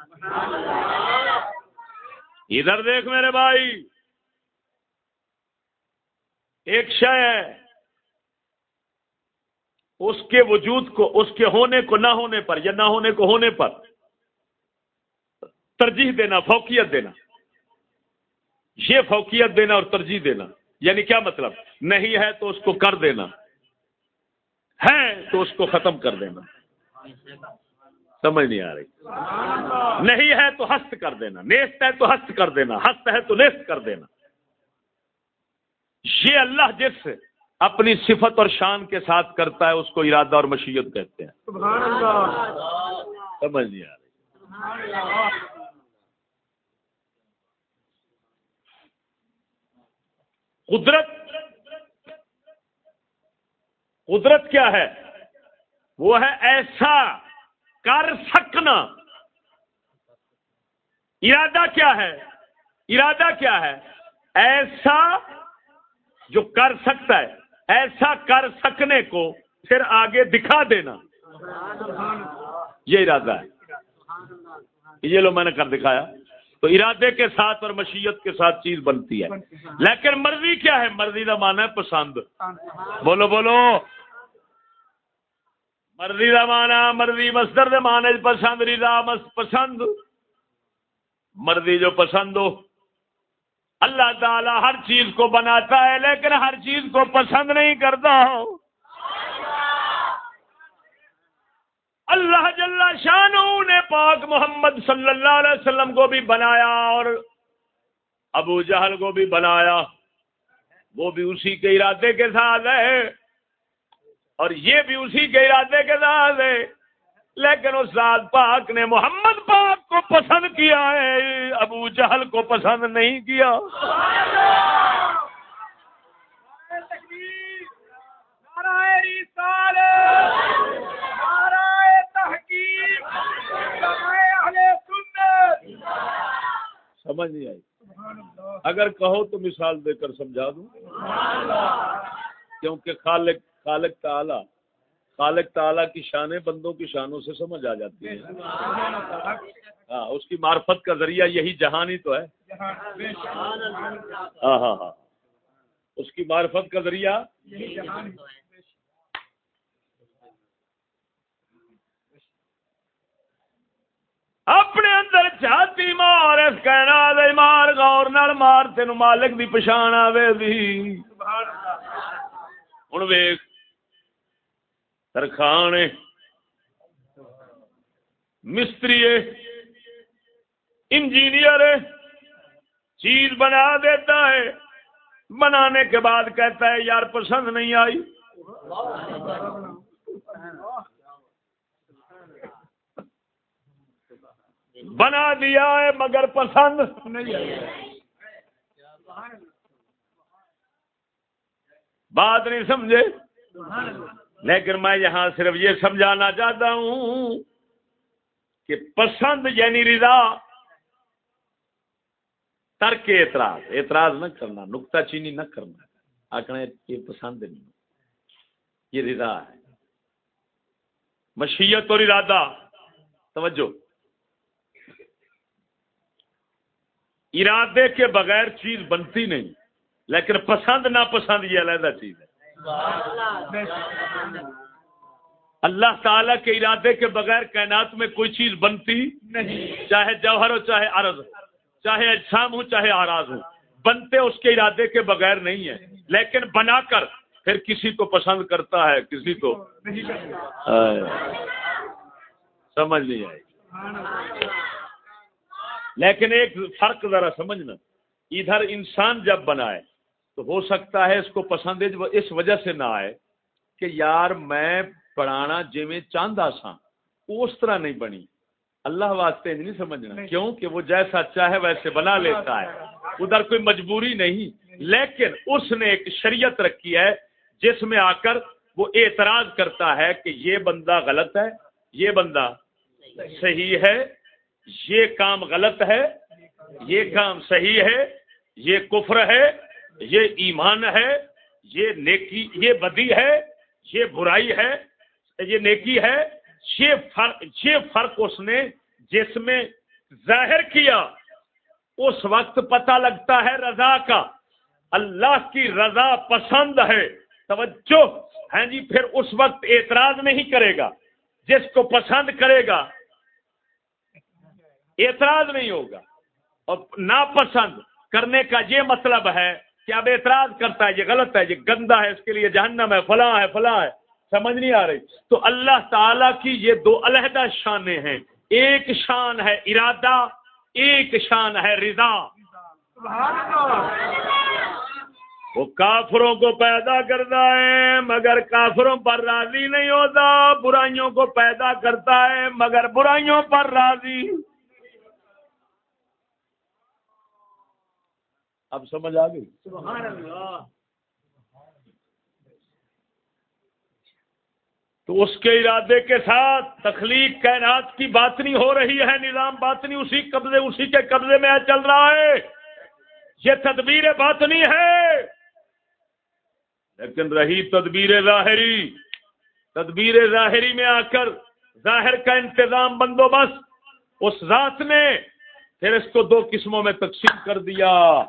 ادھر دیکھ میرے بھائی، ایک شے ہے، اس کے وجود کو، اس کے ہونے کو نہ ہونے پر یا نہ ہونے کو ہونے پر ترجیح دینا، فوقیت دینا۔ یہ فوقیت دینا اور ترجیح دینا یعنی کیا مطلب؟ نہیں ہے تو اس کو کر دینا، ہے تو اس کو ختم کر دینا۔ سمجھ نہیں آ رہی۔ نہیں ہے تو ہست کر دینا، نیست ہے تو ہست کر دینا، ہست ہے تو نیست کر دینا۔ یہ اللہ جس اپنی صفت اور شان کے ساتھ کرتا ہے، اس کو ارادہ اور مشیت کہتے ہیں۔ سمجھ نہیں آ رہی۔ قدرت قدرت کیا ہے؟ وہ ہے ایسا۔ کر سکنا۔ ارادہ کیا ہے؟ ارادہ کیا ہے؟ ایسا جو کر سکتا ہے، ایسا کر سکنے کو پھر آگے دکھا دینا۔ یہ ارادہ ہے۔ یہ لو میں نے کر دکھایا۔ تو ارادے کے ساتھ اور مشیت کے ساتھ چیز بنتی ہے۔ لیکن مرضی کیا ہے؟ مرضی کا مانا ہے پسند۔ بولو بولو۔ مرضی کا مانا مرضی مستر مانا پسند رضا پسند۔ مرضی جو پسند ہو۔ اللہ تعالی ہر چیز کو بناتا ہے، لیکن ہر چیز کو پسند نہیں کرتا۔ ہو اللہ جل شاہ نے پاک محمد صلی اللہ علیہ وسلم کو بھی بنایا اور ابو جہل کو بھی بنایا۔ وہ بھی اسی کے ارادے کے ساتھ ہے۔ اور یہ بھی اسی کے ارادے کے ساتھ ہے۔ لیکن اس ذات پاک نے محمد پاک کو پسند کیا ہے، ابو جہل کو پسند نہیں کیا۔ سمجھ نہیں آئی۔ اگر کہو تو مثال دے کر سمجھا دوں۔ کیونکہ خالق خالق تعالی خالق تعالی کی شانیں بندوں کی شانوں سے سمجھ آ جاتی ہیں ہاں اس کی معرفت کا ذریعہ یہی جہان ہی تو ہے۔ ہاں ہاں ہاں۔ اس کی معرفت کا ذریعہ اپنے اندر چاہتی مار، اس کہنا دے مار گور نال مار تین مالک دی پچھان آوے دی ہوں ویخ ترخان مستری انجینئر چیز بنا دیتا ہے بنانے کے بعد کہتا ہے یار پسند نہیں آئی بنا دیا ہے مگر پسند نہیں بات نہیں سمجھے لیکن میں یہاں صرف یہ سمجھانا چاہتا ہوں کہ پسند یعنی رضا، ترک اعتراض اعتراض نہ کرنا نکتا چینی نہ کرنا۔ آخر یہ پسند نہیں یہ رضا ہے۔ مشیت اور ارادہ۔ توجہ۔ ارادے کے بغیر چیز بنتی نہیں، لیکن پسند نہ پسند یہ علیحدہ چیز ہے۔ اللہ تعالی کے ارادے کے بغیر کائنات میں کوئی چیز بنتی نہیں۔ چاہے جوہر ہو، چاہے عرض چاہے اجسام ہو، چاہے آراز ہو، بنتے اس کے ارادے کے بغیر نہیں ہے۔ لیکن بنا کر پھر کسی کو پسند کرتا ہے، کسی کو۔ سمجھ نہیں آئی۔ لیکن ایک فرق ذرا سمجھنا۔ ادھر انسان جب بنائے تو ہو سکتا ہے اس کو پسند اس وجہ سے نہ آئے کہ یار میں پڑھانا جی میں چاہتا سا اس طرح نہیں بنی۔ اللہ واسطے نہیں سمجھنا۔ کیوں کہ وہ جیسا چاہے ویسے بنا لیتا ہے۔ ادھر کوئی مجبوری نہیں۔ لیکن اس نے ایک شریعت رکھی ہے جس میں آ کر وہ اعتراض کرتا ہے کہ یہ بندہ غلط ہے یہ بندہ صحیح ہے یہ کام غلط ہے یہ کام صحیح ہے یہ کفر ہے۔ یہ ایمان ہے، یہ نیکی، یہ بدی ہے، یہ برائی ہے، یہ نیکی ہے، یہ فرق یہ فرق اس نے جس میں ظاہر کیا۔ اس وقت پتہ لگتا ہے رضا کا۔ اللہ کی رضا پسند ہے۔ توجہ۔ ہاں جی پھر اس وقت اعتراض نہیں کرے گا۔ جس کو پسند کرے گا، اعتراض نہیں ہوگا۔ اور ناپسند کرنے کا یہ مطلب ہے کہ اب اعتراض کرتا ہے، یہ غلط ہے، یہ گندا ہے، اس کے لیے جہنم ہے، فلاں ہے فلاں ہے، سمجھ نہیں آ رہی۔ تو اللہ تعالی کی یہ دو علیحدہ شانیں ہیں۔ ایک شان ہے ارادہ، ایک شان ہے رضا۔ وہ کافروں کو پیدا کرتا ہے، مگر کافروں پر راضی نہیں ہوتا۔ برائیوں کو پیدا کرتا ہے، مگر برائیوں پر راضی۔ اب سمجھ آ گئی؟ تو اس کے ارادے کے ساتھ تخلیق کائنات کی باتنی ہو رہی ہے نظام باطنی اسی قبضے اسی کے قبضے میں چل رہا ہے۔ یہ تدبیر باطنی ہے۔ لیکن رہی تدبیر ظاہری۔ تدبیر ظاہری میں آ کر ظاہر کا انتظام بندوبست اس ذات نے پھر اس کو دو قسموں میں تقسیم کر دیا۔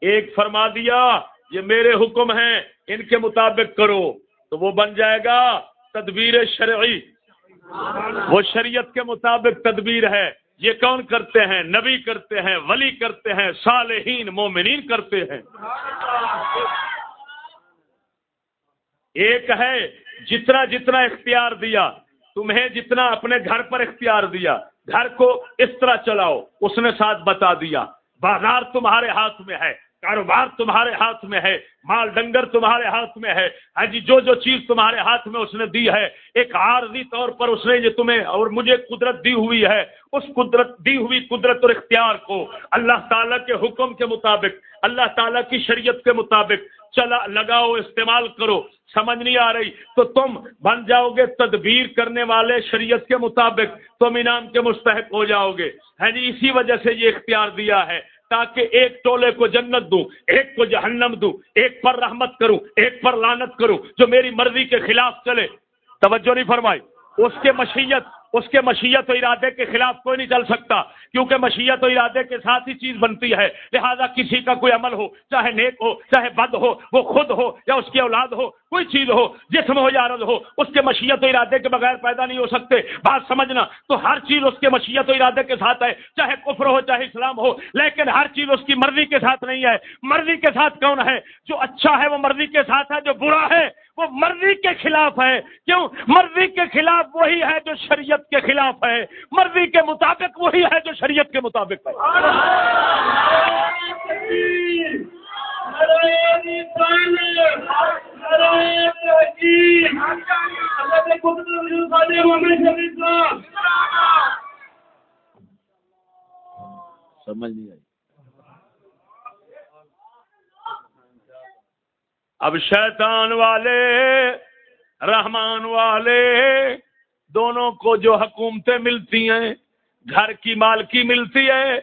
ایک فرما دیا، یہ میرے حکم ہیں، ان کے مطابق کرو۔ تو وہ بن جائے گا تدبیر شرعی۔ وہ شریعت کے مطابق تدبیر ہے۔ یہ کون کرتے ہیں؟ نبی کرتے ہیں، ولی کرتے ہیں، صالحین، مومنین کرتے ہیں۔ ایک ہے، جتنا جتنا اختیار دیا، تمہیں جتنا اپنے گھر پر اختیار دیا، گھر کو اس طرح چلاؤ، اس نے ساتھ بتا دیا، بازار تمہارے ہاتھ میں ہے۔ کاروبار تمہارے ہاتھ میں ہے، مال ڈنگر تمہارے ہاتھ میں ہے۔ ہاں جی جو جو چیز تمہارے ہاتھ میں اس نے دی ہے، ایک عارضی طور پر اس نے یہ تمہیں اور مجھے قدرت دی ہوئی ہے، اس قدرت دی ہوئی قدرت اور اختیار کو اللہ تعالیٰ کے حکم کے مطابق، اللہ تعالیٰ کی شریعت کے مطابق چلا، لگاؤ، استعمال کرو۔ سمجھ نہیں آ رہی۔ تو تم بن جاؤ گے تدبیر کرنے والے شریعت کے مطابق، تم انعام کے مستحق ہو جاؤ گے۔ ہاں جی اسی وجہ سے یہ اختیار دیا ہے۔ تاکہ ایک ٹولے کو جنت دوں، ایک کو جہنم دوں، ایک پر رحمت کروں، ایک پر لانت کروں، جو میری مرضی کے خلاف چلے۔ توجہ نہیں فرمائی۔ اس کے مشیت اس کے مشیت و ارادے کے خلاف کوئی نہیں چل سکتا، کیونکہ مشیت و ارادے کے ساتھ ہی چیز بنتی ہے۔ لہذا کسی کا کوئی عمل ہو، چاہے نیک ہو، چاہے بد ہو، وہ خود ہو یا اس کی اولاد ہو، کوئی چیز ہو، جسم ہو یا عرض ہو، اس کے مشیت و ارادے کے بغیر پیدا نہیں ہو سکتے۔ بات سمجھنا، تو ہر چیز اس کے مشیت و ارادے کے ساتھ ہے، چاہے کفر ہو، چاہے اسلام ہو، لیکن ہر چیز اس کی مرضی کے ساتھ نہیں ہے۔ مرضی کے ساتھ کون ہے؟ جو اچھا ہے وہ مرضی کے ساتھ ہے، جو برا ہے وہ مرضی کے خلاف ہے۔ کیوں؟ مرضی کے خلاف وہی ہے جو شریعت کے خلاف ہے۔ مرضی کے مطابق وہی ہے جو شریعت کے مطابق ہے۔ سمجھ نہیں آئی۔ اب شیطان والے، رحمان والے، دونوں کو جو حکومتیں ملتی ہیں، گھر کی مالکی ملتی ہے،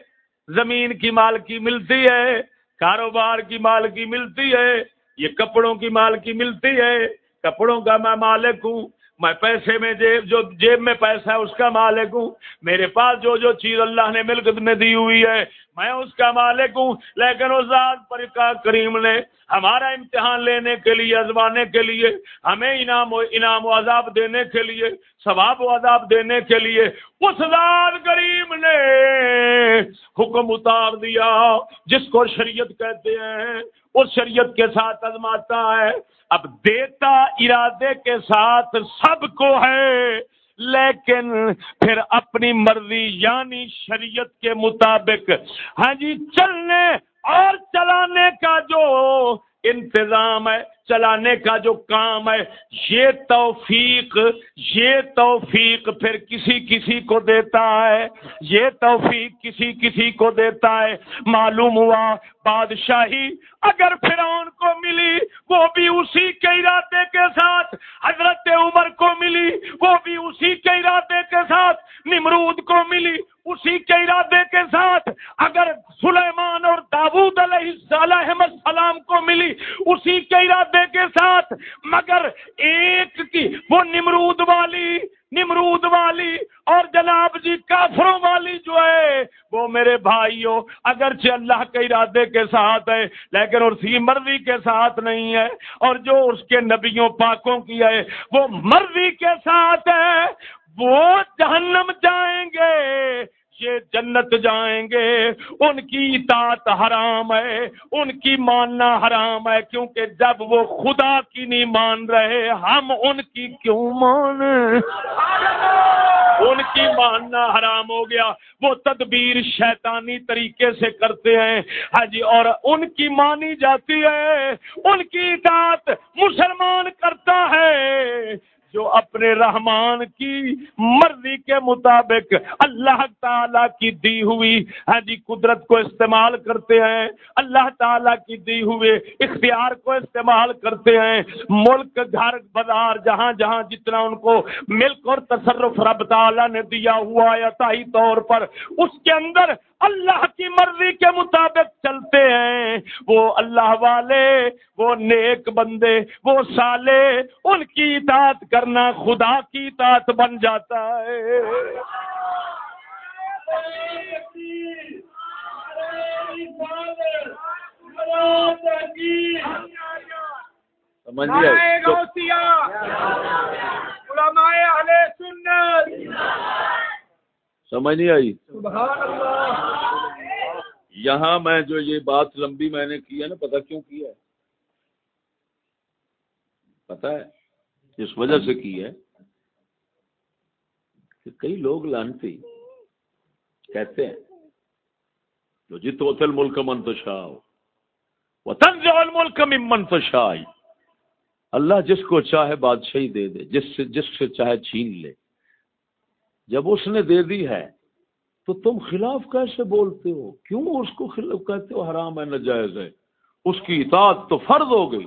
زمین کی مالکی ملتی ہے، کاروبار کی مالکی ملتی ہے، یہ کپڑوں کی مالکی ملتی ہے، کپڑوں کا میں مالک ہوں، میں پیسے میں جیب، جو جیب میں پیسہ ہے، اس کا مالک ہوں، میرے پاس جو جو چیز اللہ نے ملک میں دی ہوئی ہے میں اس کا مالک ہوں، لیکن اس ذات پر کریم نے ہمارا امتحان لینے کے لیے ازمانے کے لیے، ہمیں انعام و انعام و عذاب دینے کے لیے، ثواب و عذاب دینے کے لیے اس ذات کریم نے حکم اتار دیا۔ جس کو شریعت کہتے ہیں، اس شریعت کے ساتھ ازماتا ہے۔ اب دیتا ارادے کے ساتھ سب کو ہے۔ لیکن پھر اپنی مرضی یعنی شریعت کے مطابق ہاں جی چلنے اور چلانے کا جو انتظام ہے، چلانے کا جو کام ہے، یہ توفیق یہ توفیق پھر کسی کسی کو دیتا ہے۔ یہ توفیق کسی کسی کو دیتا ہے۔ معلوم ہوا بادشاہی اگر فرعون کو ملی، وہ بھی اسی کے ارادے کے ساتھ۔ حضرت عمر کو ملی، وہ بھی اسی کے ارادے کے ساتھ۔ نمرود کو ملی، اسی کے ارادے کے ساتھ۔ اگر سلیمان اور داود علیہ السلام کو ملی اسی کے ارادے کے ساتھ، مگر ایک کی، وہ نمرود والی نمرود والی اور جناب جی کافروں والی جو ہے، وہ میرے بھائیوں، اگرچہ اللہ کے ارادے کے ساتھ ہے، لیکن اسی مرضی کے ساتھ نہیں ہے، اور جو اس کے نبیوں پاکوں کی ہے، وہ مرضی کے ساتھ ہے، وہ جہنم جائیں گے۔ یہ جنت جائیں گے۔ ان کی اطاعت حرام ہے، ان کی ماننا حرام ہے، کیونکہ جب وہ خدا کی نہیں مان رہے، ہم ان کی کیوں مان؟ ان کی ماننا حرام ہو گیا۔ وہ تدبیر شیطانی طریقے سے کرتے ہیں۔ ہاں جی اور ان کی مانی جاتی ہے۔ ان کی اطاعت مسلمان کرتا ہے۔ جو اپنے رحمان کی مرضی کے مطابق اللہ تعالی کی دی ہوئی ہاں جی قدرت کو استعمال کرتے ہیں، اللہ تعالی کی دی ہوئے اختیار کو استعمال کرتے ہیں، ملک، گھر، بازار، جہاں جہاں جتنا ان کو ملک اور تصرف رب تعالی نے دیا ہوا یا تاہی طور پر اس کے اندر اللہ کی مرضی کے مطابق چلتے ہیں۔ وہ اللہ والے وہ نیک بندے وہ سالے ان کی اطاعت کرنا خدا کی اطاعت بن جاتا ہے۔ سمجھ نہیں آئی؟ یہاں میں جو یہ بات لمبی میں نے کی ہے نا پتا کیوں کیا ہے؟ پتا ہے؟ اس وجہ سے کی ہے؟ کہ کئی لوگ لانتی کہتے ہیں جو جی تو ملک منتشا وطن ملک میں منتشا اللہ جس کو چاہے بادشاہی دے دے جس سے جس سے چاہے چھین لے۔ جب اس نے دے دی ہے، تو تم خلاف کیسے بولتے ہو؟ کیوں اس کو خلاف کہتے ہو؟ حرام ہے نجائز ہے۔ اس کی اطاعت تو فرض ہو گئی۔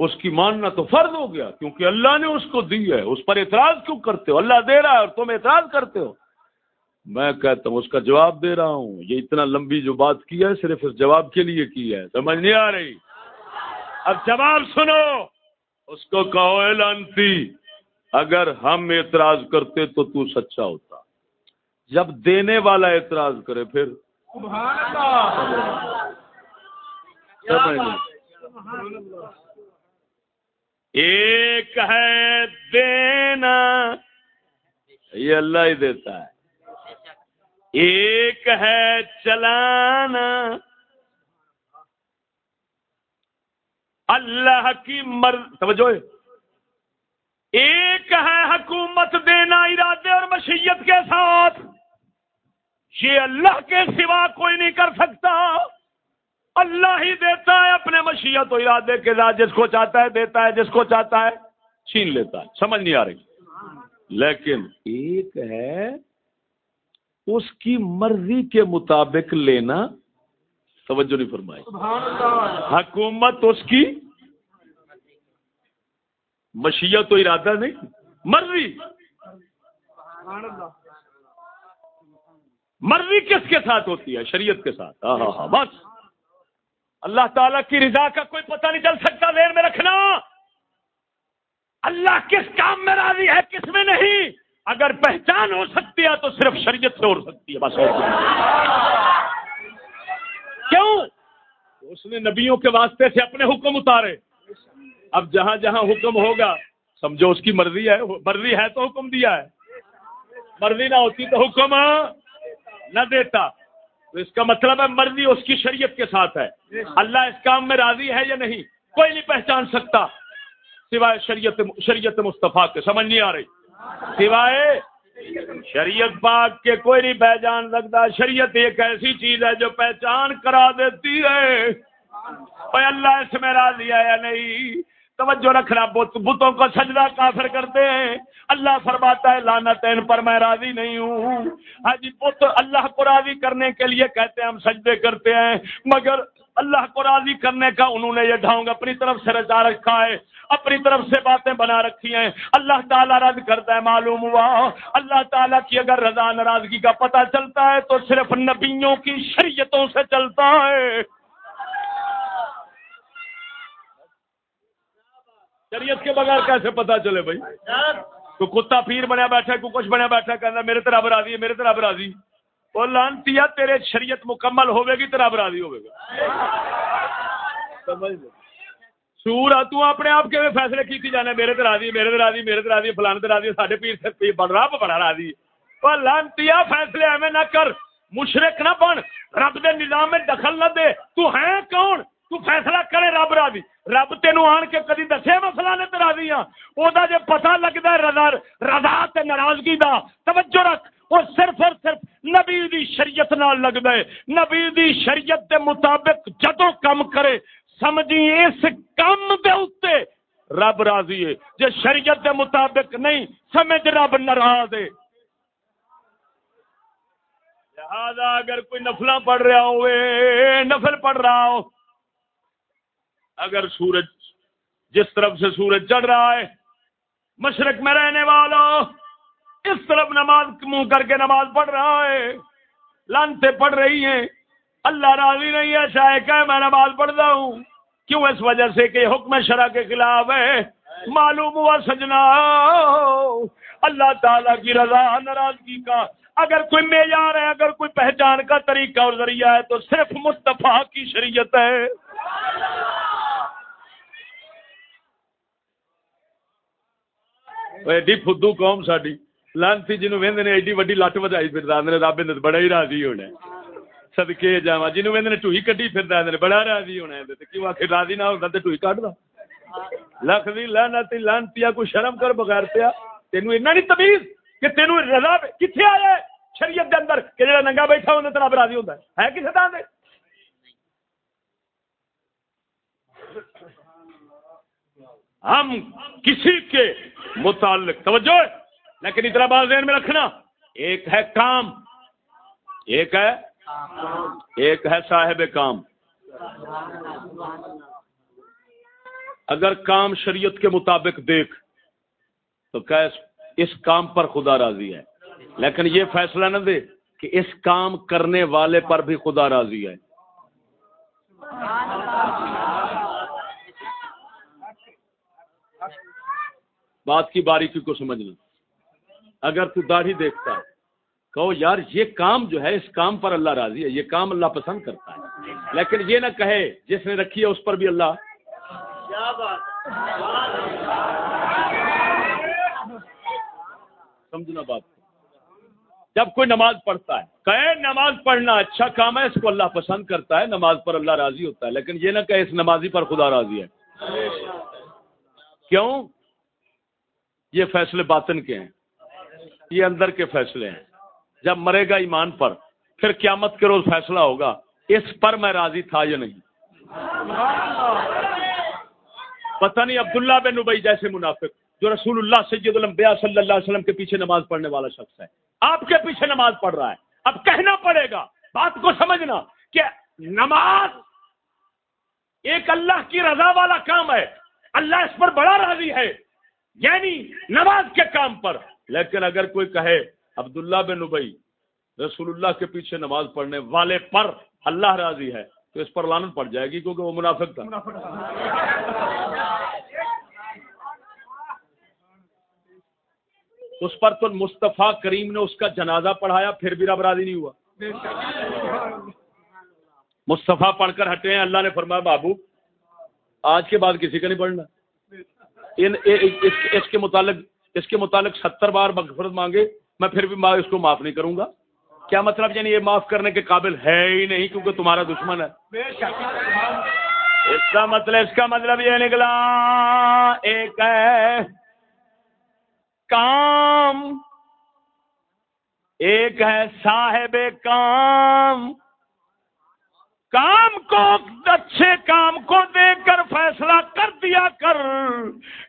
اس کی ماننا تو فرض ہو گیا۔ کیونکہ اللہ نے اس کو دی ہے۔ اس پر اعتراض کیوں کرتے ہو؟ اللہ دے رہا ہے اور تم اعتراض کرتے ہو۔ میں کہتا ہوں، اس کا جواب دے رہا ہوں۔ یہ اتنا لمبی جو بات کی ہے، صرف اس جواب کے لیے کی ہے۔ سمجھ نہیں آ رہی؟ اب جواب سنو۔ اس کو کہو لانتی۔ اگر ہم اعتراض کرتے تو تو سچا ہوتا۔ جب دینے والا اعتراض کرے پھر۔ ایک ہے دینا، یہ اللہ ہی دیتا ہے۔ ایک ہے چلانا۔ اللہ کی مرض توجہ۔ ایک ہے حکومت دینا ارادے اور مشیت کے ساتھ۔ یہ اللہ کے سوا کوئی نہیں کر سکتا۔ اللہ ہی دیتا ہے اپنے مشیت و ارادے کے ساتھ۔ جس کو چاہتا ہے دیتا ہے جس کو چاہتا ہے چھین لیتا ہے۔ سمجھ نہیں آ رہی۔ لیکن ایک ہے اس کی مرضی کے مطابق لینا۔ توجہ نہیں فرمائی۔ حکومت اس کی مشیت تو ارادہ نہیں مرضی۔ مرضی کس کے ساتھ ہوتی ہے؟ شریعت کے ساتھ۔ ہاں ہاں بس۔ اللہ تعالی کی رضا کا کوئی پتہ نہیں چل سکتا دیر میں رکھنا۔ اللہ کس کام میں راضی ہے کس میں نہیں؟ اگر پہچان ہو سکتی ہے تو صرف شریعت سے ہو سکتی ہے بس۔ کیوں؟ اس نے نبیوں کے واسطے سے اپنے حکم اتارے۔ اب جہاں جہاں حکم ہوگا، سمجھو اس کی مرضی ہے مرضی ہے تو حکم دیا ہے۔ مرضی نہ ہوتی تو حکم نہ دیتا۔ تو اس کا مطلب ہے مرضی اس کی شریعت کے ساتھ ہے۔ اللہ اس کام میں راضی ہے یا نہیں؟ کوئی نہیں پہچان سکتا۔ سوائے شریعت شریعت مصطفیٰ کے، سمجھ نہیں آ رہی۔ سوائے شریعت پاک کے کوئی نہیں پہچان سکتا۔ شریعت ایک ایسی چیز ہے جو پہچان کرا دیتی ہے۔ اللہ اس میں راضی ہے یا نہیں؟ توجہ رکھنا بتوں کو سجدہ کافر کرتے ہیں۔ اللہ فرماتا ہے لانت ان پر میں راضی نہیں ہوں۔ ہاں جی پتر اللہ کو راضی کرنے کے لیے کہتے ہیں، ہم سجدے کرتے ہیں۔ مگر اللہ کو راضی کرنے کا انہوں نے یہ ڈھونگ اپنی طرف سے رچا رکھا ہے۔ اپنی طرف سے باتیں بنا رکھی ہیں۔ اللہ تعالیٰ رد کرتا ہے، معلوم ہوا۔ اللہ تعالیٰ کی اگر رضا، ناراضگی کا پتہ چلتا ہے، تو صرف نبیوں کی شریعتوں سے چلتا ہے۔ شریعت کے بغیر کیسے پتا چلے بھائی؟ تو کتا پیر بنیا بیٹھا کو کچھ بنیا بیٹھا کہنا میرے طرح برادی ہے، میرے طرح برادی وہ لانتی تیرے شریعت مکمل ہوے گی تیرا برادری ہوے گا۔ سور آ تو اپنے آپ کے فیصلے کی جانے؟ میرے طرح دی میرے طرح دی میرے طرح دی فلانے طرح دی ساڈے پیر سے پیر بن رہا بڑا راضی وہ لانتی فیصلے ایویں نہ کر، مشرک نہ بن، رب دے نظام میں دخل نہ دے۔ تو ہے کون؟ تو فیصلہ کرے رب راضی رب تینو آن کے کدی دسے مسئلہ نے تیرا دیا ہاں۔ او دا جے پتہ لگدا ہے رضا رضا تے ناراضگی دا۔ توجہ رکھ۔ اور صرف اور صرف نبی دی شریعت نال لگدا ہے۔ نبی دی شریعت دے مطابق جدوں کم کرے، سمجھی اس کم دے اوتے رب راضی ہے۔ جے شریعت دے مطابق نہیں، سمجھ رب ناراض ہے۔ لہذا اگر کوئی نفلاں پڑھ رہا ہوئے، نفل پڑھ رہا ہو اگر سورج جس طرف سے سورج چڑھ رہا ہے، مشرق میں رہنے والوں اس طرف نماز منہ کر کے نماز پڑھ رہا ہے لانتے پڑھ رہی ہیں، اللہ راضی نہیں ہے شاید کہ میں نماز پڑھتا ہوں۔ کیوں؟ اس وجہ سے کہ حکم شرع کے خلاف ہے۔ معلوم ہوا سجنا، اللہ تعالی کی رضا، ناراضگی کا۔ اگر کوئی معیار ہے، اگر کوئی پہچان کا طریقہ اور ذریعہ ہے، تو صرف مصطفیٰ کی شریعت ہے۔ ایڈی فدو قوم ساری لانتی جنوب نے ایڈی وڈی لٹ بدائی پھر رب بڑا ہی راضی ہونا سدکے جا جنوب نے ٹوئی کٹی پھر بڑا راضی ہونا کیوں آخر راضی نہ ہوتا تو ٹوئی کٹ دا لکھ دی لانتی لانتی کو شرم کر بغیر پیا تینوں ایسا نہیں تمیز کہ تینوں رضا کتنے آیا شریعت کے اندر کہ جا ننگا بیٹھا ہوتا تو رب راضی ہوتا ہے کسی طرح ہم کسی کے متعلق توجہ لیکن اتنا بات ذہن میں رکھنا، ایک ہے کام، ایک ہے ایک ہے صاحب کام۔ اگر کام شریعت کے مطابق دیکھ، تو کیا اس کام پر خدا راضی ہے؟ لیکن یہ فیصلہ نہ دے کہ اس کام کرنے والے پر بھی خدا راضی ہے۔ بات کی باریکی کو سمجھنا۔ اگر تو داڑھی دیکھتا ہے کہو یار یہ کام جو ہے اس کام پر اللہ راضی ہے یہ کام اللہ پسند کرتا ہے۔ لیکن یہ نہ کہے جس نے رکھی ہے اس پر بھی اللہ۔ سمجھنا بات۔ جب کوئی نماز پڑھتا ہے کہے نماز پڑھنا اچھا کام ہے اس کو اللہ پسند کرتا ہے نماز پر اللہ راضی ہوتا ہے۔ لیکن یہ نہ کہے اس نمازی پر خدا راضی ہے۔ کیوں؟ یہ فیصلے باطن کے ہیں۔ یہ اندر کے فیصلے ہیں۔ جب مرے گا ایمان پر، پھر قیامت کے روز فیصلہ ہوگا۔ اس پر میں راضی تھا یا نہیں؟ پتہ نہیں، عبداللہ بن نبئی جیسے منافق، جو رسول اللہ سید الانبیاء صلی اللہ علیہ وسلم کے پیچھے نماز پڑھنے والا شخص ہے۔ آپ کے پیچھے نماز پڑھ رہا ہے۔ اب کہنا پڑے گا، بات کو سمجھنا کہ نماز ایک اللہ کی رضا والا کام ہے۔ اللہ اس پر بڑا راضی ہے۔ یعنی نماز کے کام پر۔ لیکن اگر کوئی کہے، عبداللہ بن ابئی رسول اللہ کے پیچھے نماز پڑھنے والے پر اللہ راضی ہے، تو اس پر لانت پڑ جائے گی کیونکہ وہ منافق تھا۔ اس پر تو مصطفیٰ کریم نے اس کا جنازہ پڑھایا، پھر بھی رب راضی نہیں ہوا۔ مصطفیٰ پڑھ کر ہٹے ہیں، اللہ نے فرمایا، بابو، آج کے بعد کسی کا نہیں پڑھنا۔ ان اس کے متعلق اس کے متعلق ستر بار مغفرت مانگے، میں پھر بھی اس کو معاف نہیں کروں گا۔ کیا مطلب یعنی یہ معاف کرنے کے قابل ہے ہی نہیں کیونکہ تمہارا دشمن ہے؟ اس کا مطلب اس کا مطلب یہ نکلا، ایک ہے کام، ایک ہے صاحب کام۔ کام کو اچھے کام کو دیکھ کر فیصلہ کر دیا کر۔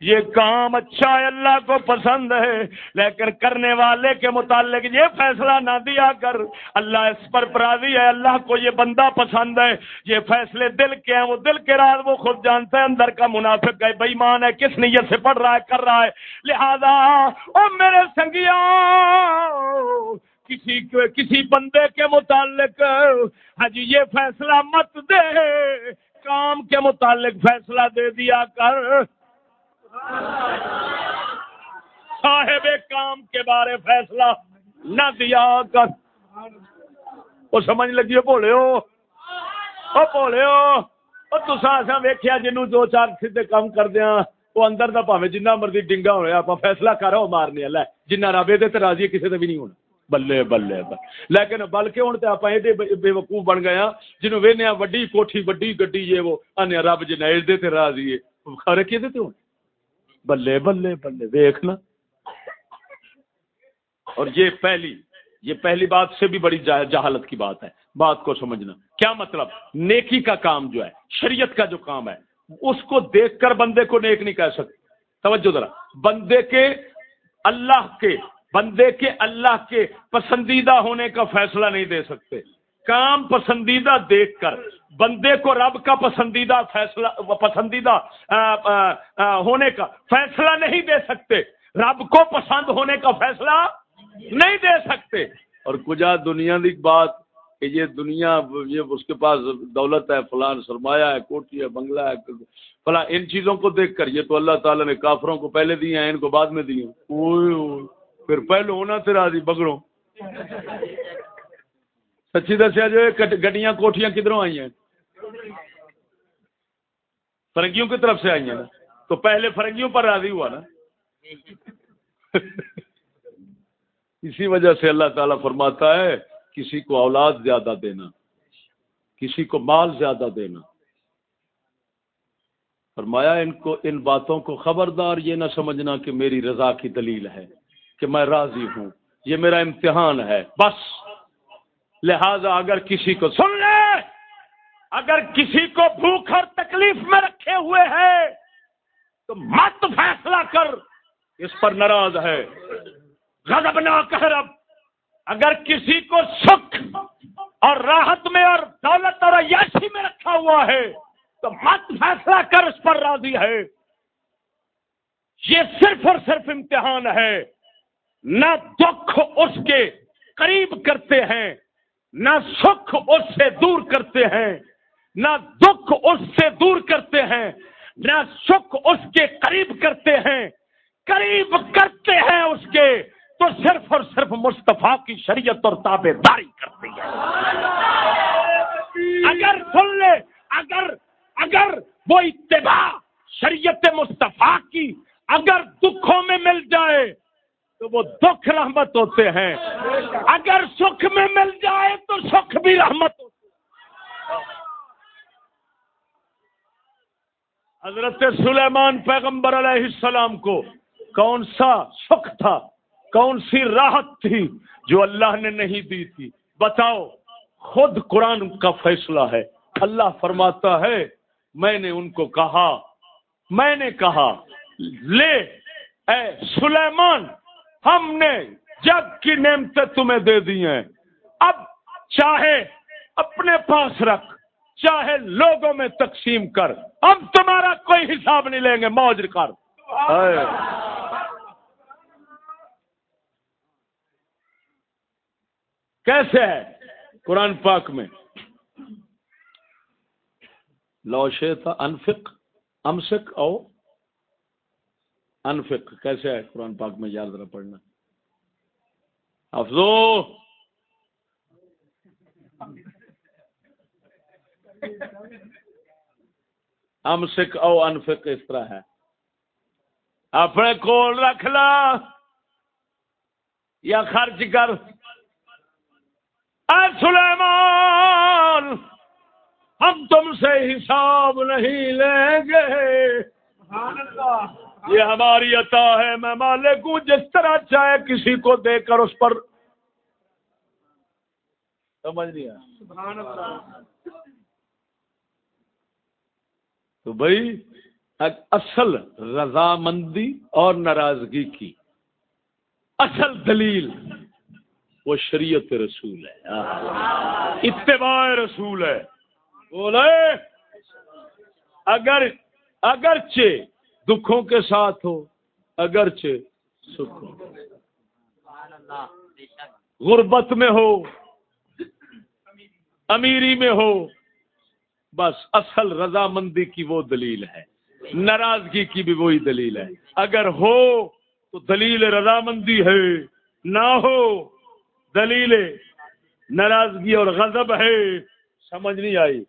یہ کام اچھا ہے، اللہ کو پسند ہے، لیکن کرنے والے کے متعلق یہ فیصلہ نہ دیا کر۔ اللہ اس پر پرادی ہے، اللہ کو یہ بندہ پسند ہے۔ یہ فیصلے دل کے ہیں، وہ دل کے راز وہ خود جانتا ہے۔ اندر کا منافق ہے، بےمان ہے، کس نیت سے پڑھ رہا ہے، کر رہا ہے۔ لہذا، او میرے سنگیا کسی کسی بندے کے متعلق۔ ہاں جی یہ فیصلہ مت دے۔ کام کے متعلق فیصلہ دے دیا کر۔ صاحب کام کے بارے فیصلہ نہ دیا کر۔ وہ سمجھ لگی بولے ہو۔ بولے ہو۔ اور تصا ویکیا جنوں دو چار سیدے کام کر دیا ہاں۔ وہ اندر دا پاوے جنہ مرضی ڈنگا ہوئے آپ فیصلہ کرو مارنے والا جنہ رب یہ راضی کسی سے بھی نہیں ہونا۔ بلے بلے بلے لیکن بلکہ ہوں تو آپ ایڈے بے وقوف بن گئے ہیں جنوب وہنے وڈی کوٹھی وڈی گڈی جی وہ آنے رب جی نائز دے تے راضی ہے کھارے کی دیتے ہوں بلے بلے بلے دیکھنا اور یہ پہلی یہ پہلی بات سے بھی بڑی جہالت کی بات ہے بات کو سمجھنا کیا مطلب نیکی کا کام جو ہے شریعت کا جو کام ہے اس کو دیکھ کر بندے کو نیک نہیں کہہ سکتے توجہ ذرا بندے کے اللہ کے بندے کے اللہ کے پسندیدہ ہونے کا فیصلہ نہیں دے سکتے۔ کام پسندیدہ دیکھ کر بندے کو رب کا پسندیدہ فیصلہ پسندیدہ ہونے کا فیصلہ نہیں دے سکتے۔ رب کو پسند ہونے کا فیصلہ نہیں دے سکتے۔ اور کجا دنیا کی بات کہ یہ دنیا یہ اس کے پاس دولت ہے فلان سرمایہ ہے کوٹھی ہے بنگلہ ہے فلاں ان چیزوں کو دیکھ کر یہ تو اللہ تعالیٰ نے کافروں کو پہلے دیے ہیں ان کو بعد میں دیے پھر پہلو ہونا تیرا دی بگڑوں۔ سچی دسیا جو گڈیاں کوٹیاں کدھروں آئی ہیں فرنگیوں کی طرف سے آئی ہیں نا۔ تو پہلے فرنگیوں پر راضی ہوا نا۔ اسی وجہ سے اللہ تعالیٰ فرماتا ہے، کسی کو اولاد زیادہ دینا، کسی کو مال زیادہ دینا۔ فرمایا، ان کو، ان باتوں کو خبردار یہ نہ سمجھنا کہ میری رضا کی دلیل ہے۔ کہ میں راضی ہوں۔ یہ میرا امتحان ہے۔ بس۔ لہذا اگر کسی کو سن لے، اگر کسی کو بھوک اور تکلیف میں رکھے ہوئے ہیں تو مت فیصلہ کر۔ اس پر ناراض ہے۔ غضب نہ کہرب اگر کسی کو سکھ اور راحت میں اور دولت اور عیاشی میں رکھا ہوا ہے، تو مت فیصلہ کر۔ اس پر راضی ہے۔ یہ صرف اور صرف امتحان ہے۔ نہ دکھ اس کے قریب کرتے ہیں، نہ سکھ اس سے دور کرتے ہیں، نہ دکھ اس سے دور کرتے ہیں، نہ سکھ اس کے قریب کرتے ہیں۔ قریب کرتے ہیں اس کے تو صرف اور صرف مصطفیٰ کی شریعت اور تابے داری کرتی ہے اگر سن لے، اگر اگر وہ اتباع شریعت مصطفیٰ کی اگر دکھوں میں مل جائے تو وہ دکھ رحمت ہوتے ہیں۔ اگر سکھ میں مل جائے تو سکھ بھی رحمت ہوتے حضرت سلیمان پیغمبر علیہ السلام کو کون سا سکھ تھا؟ کون سی راحت تھی جو اللہ نے نہیں دی تھی؟ بتاؤ، خود قرآن کا فیصلہ ہے۔ اللہ فرماتا ہے، میں نے ان کو کہا، میں نے کہا، لے اے سلیمان ہم نے جگ کی نعمتیں تمہیں دے دی ہیں۔ اب چاہے اپنے پاس رکھ چاہے لوگوں میں تقسیم کر۔ اب تمہارا کوئی حساب نہیں لیں گے موج کر۔ کیسے ہے؟ قرآن پاک میں۔ لوشے تھا انفک امسک او انفق، کیسے ہے قرآن پاک میں یاد ذرا پڑھنا۔ افزو۔ امسک او انفق اس طرح ہے۔ اپنے کول رکھ لا یا خرچ کر۔ اے سلیمان، ہم تم سے حساب نہیں لیں گے۔ یہ ہماری عطا ہے میں مالک ہوں جس طرح چاہے کسی کو دے کر اس پر۔ سمجھ نہیں تو بھائی اصل رضامندی اور ناراضگی کی۔ اصل دلیل وہ شریعت رسول ہے۔ اتباع رسول ہے۔ بولے؟ اگر اگرچہ دکھوں کے ساتھ ہو، اگرچہ سکھوں۔ غربت میں ہو، امیری میں ہو، بس اصل رضامندی کی وہ دلیل ہے۔ ناراضگی کی بھی وہی دلیل ہے۔ اگر ہو تو دلیل رضامندی ہے، نہ ہو دلیل ناراضگی اور غضب ہے۔ سمجھ نہیں آئی۔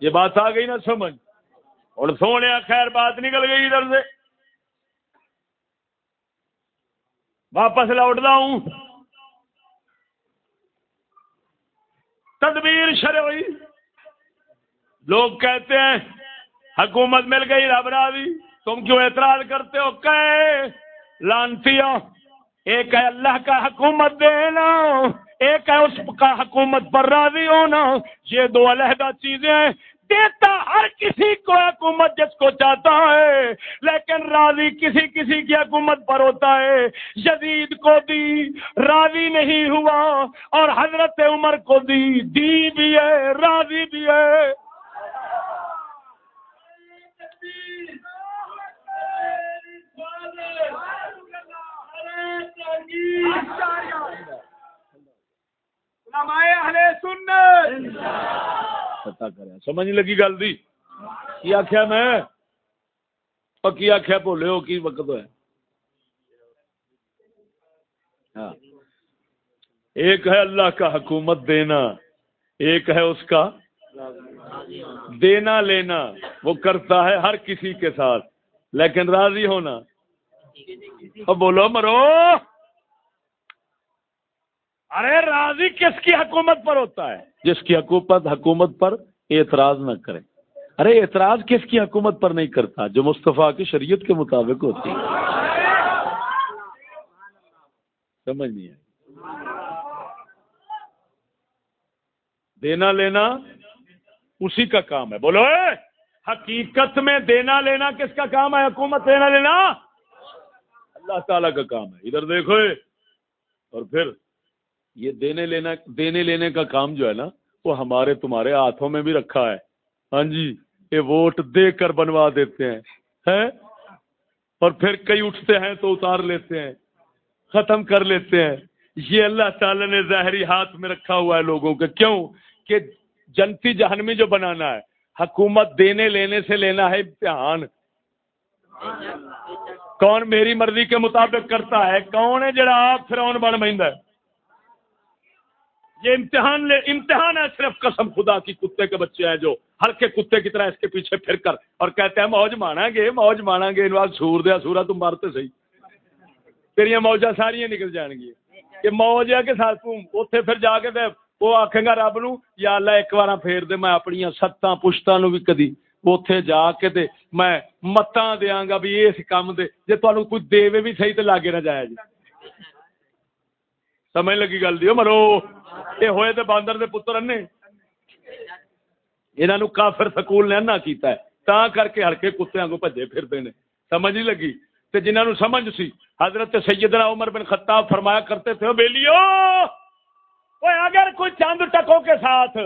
یہ بات آ گئی نا سمجھ۔ اور سونے خیر بات نکل گئی ادھر سے۔ واپس لوٹتا ہوں۔ تدبیر شرعی لوگ کہتے ہیں، حکومت مل گئی رب راضی تم کیوں اعتراض کرتے ہو؟ کہ لانتی ایک ہے اللہ کا حکومت دینا، ایک ہے اس کا حکومت پر راضی ہونا۔ یہ دو علیحدہ چیزیں ہیں۔ دیتا ہر کسی کو حکومت جس کو چاہتا ہے لیکن راضی کسی کسی کی حکومت پر ہوتا ہے جدید کو دی راضی نہیں ہوا اور حضرت عمر کو دی دی بھی ہے راضی بھی ہے سمجھ لگی گل دی؟ کی آخیا میں؟ کی آخیا بولے ہو؟ کی وقت ہے ہاں۔ ایک ہے اللہ کا حکومت دینا، ایک ہے اس کا دینا لینا۔ وہ کرتا ہے ہر کسی کے ساتھ، لیکن راضی ہونا۔ اب بولو مرو۔ ارے راضی کس کی حکومت پر ہوتا ہے؟ جس کی حکومت حکومت پر اعتراض نہ کرے۔ ارے، اعتراض کس کی حکومت پر نہیں کرتا؟ جو مصطفیٰ کی شریعت کے مطابق ہوتی ہے۔ سمجھ نہیں ہے دینا لینا اسی کا کام ہے۔ بولو حقیقت میں دینا لینا کس کا کام ہے؟ حکومت دینا لینا۔ اللہ تعالی کا کام ہے۔ ادھر دیکھو۔ اور پھر یہ دینے لینا، دینے لینے کا کام جو ہے نا، وہ ہمارے تمہارے ہاتھوں میں بھی رکھا ہے۔ ہاں جی یہ ووٹ دے کر بنوا دیتے ہیں۔ اور پھر کئی اٹھتے ہیں تو اتار لیتے ہیں، ختم کر لیتے ہیں۔ یہ اللہ تعالی نے ظاہری ہاتھ میں رکھا ہوا ہے لوگوں کے کیوں؟ کہ جنتی جہنمی جو بنانا ہے، حکومت دینے لینے سے لینا ہے امتحان۔ کون میری مرضی کے مطابق کرتا ہے؟ کون ہے جڑا آپ فرون بن ہے؟ یہ امتحان لے امتحان ہے صرف قسم خدا کی کتے کے بچے ہیں جو ہلکے کتے کی طرح اس کے پیچھے پھر کر اور کہتے ہیں موج مانا گے، موج مانا گے سور دیا سورا تم مارتے صحیح۔ تیریا موجا ساری نکل جان گی۔ یہ موج ہے کہ ساتھ اتنے پھر جا کے وہ آخے گا رب نو، یا اللہ ایک بار پھیر دے، میں اپنی ستاں پشتاں نو بھی کدی اتے جا کے دے میں متاں دیاں گا بھی اس کام دے۔ جے تانوں کوئی دے بھی صحیح تے لاگے نہ جایا جی۔ سمجھ لگی گل دیو مرو، یہ ہوئے تو باندر دے پتر نے انہوں کافر سکول نے انا کیتا ہے۔ تا کر کے ہلکے کتوں کو بجے پھرتے ہیں سمجھ نہیں لگی۔ تے جنہوں سمجھ سی، حضرت سیدنا عمر بن خطاب فرمایا کرتے تھے بیلیو اگر کوئی چاند ٹکوں کے ساتھ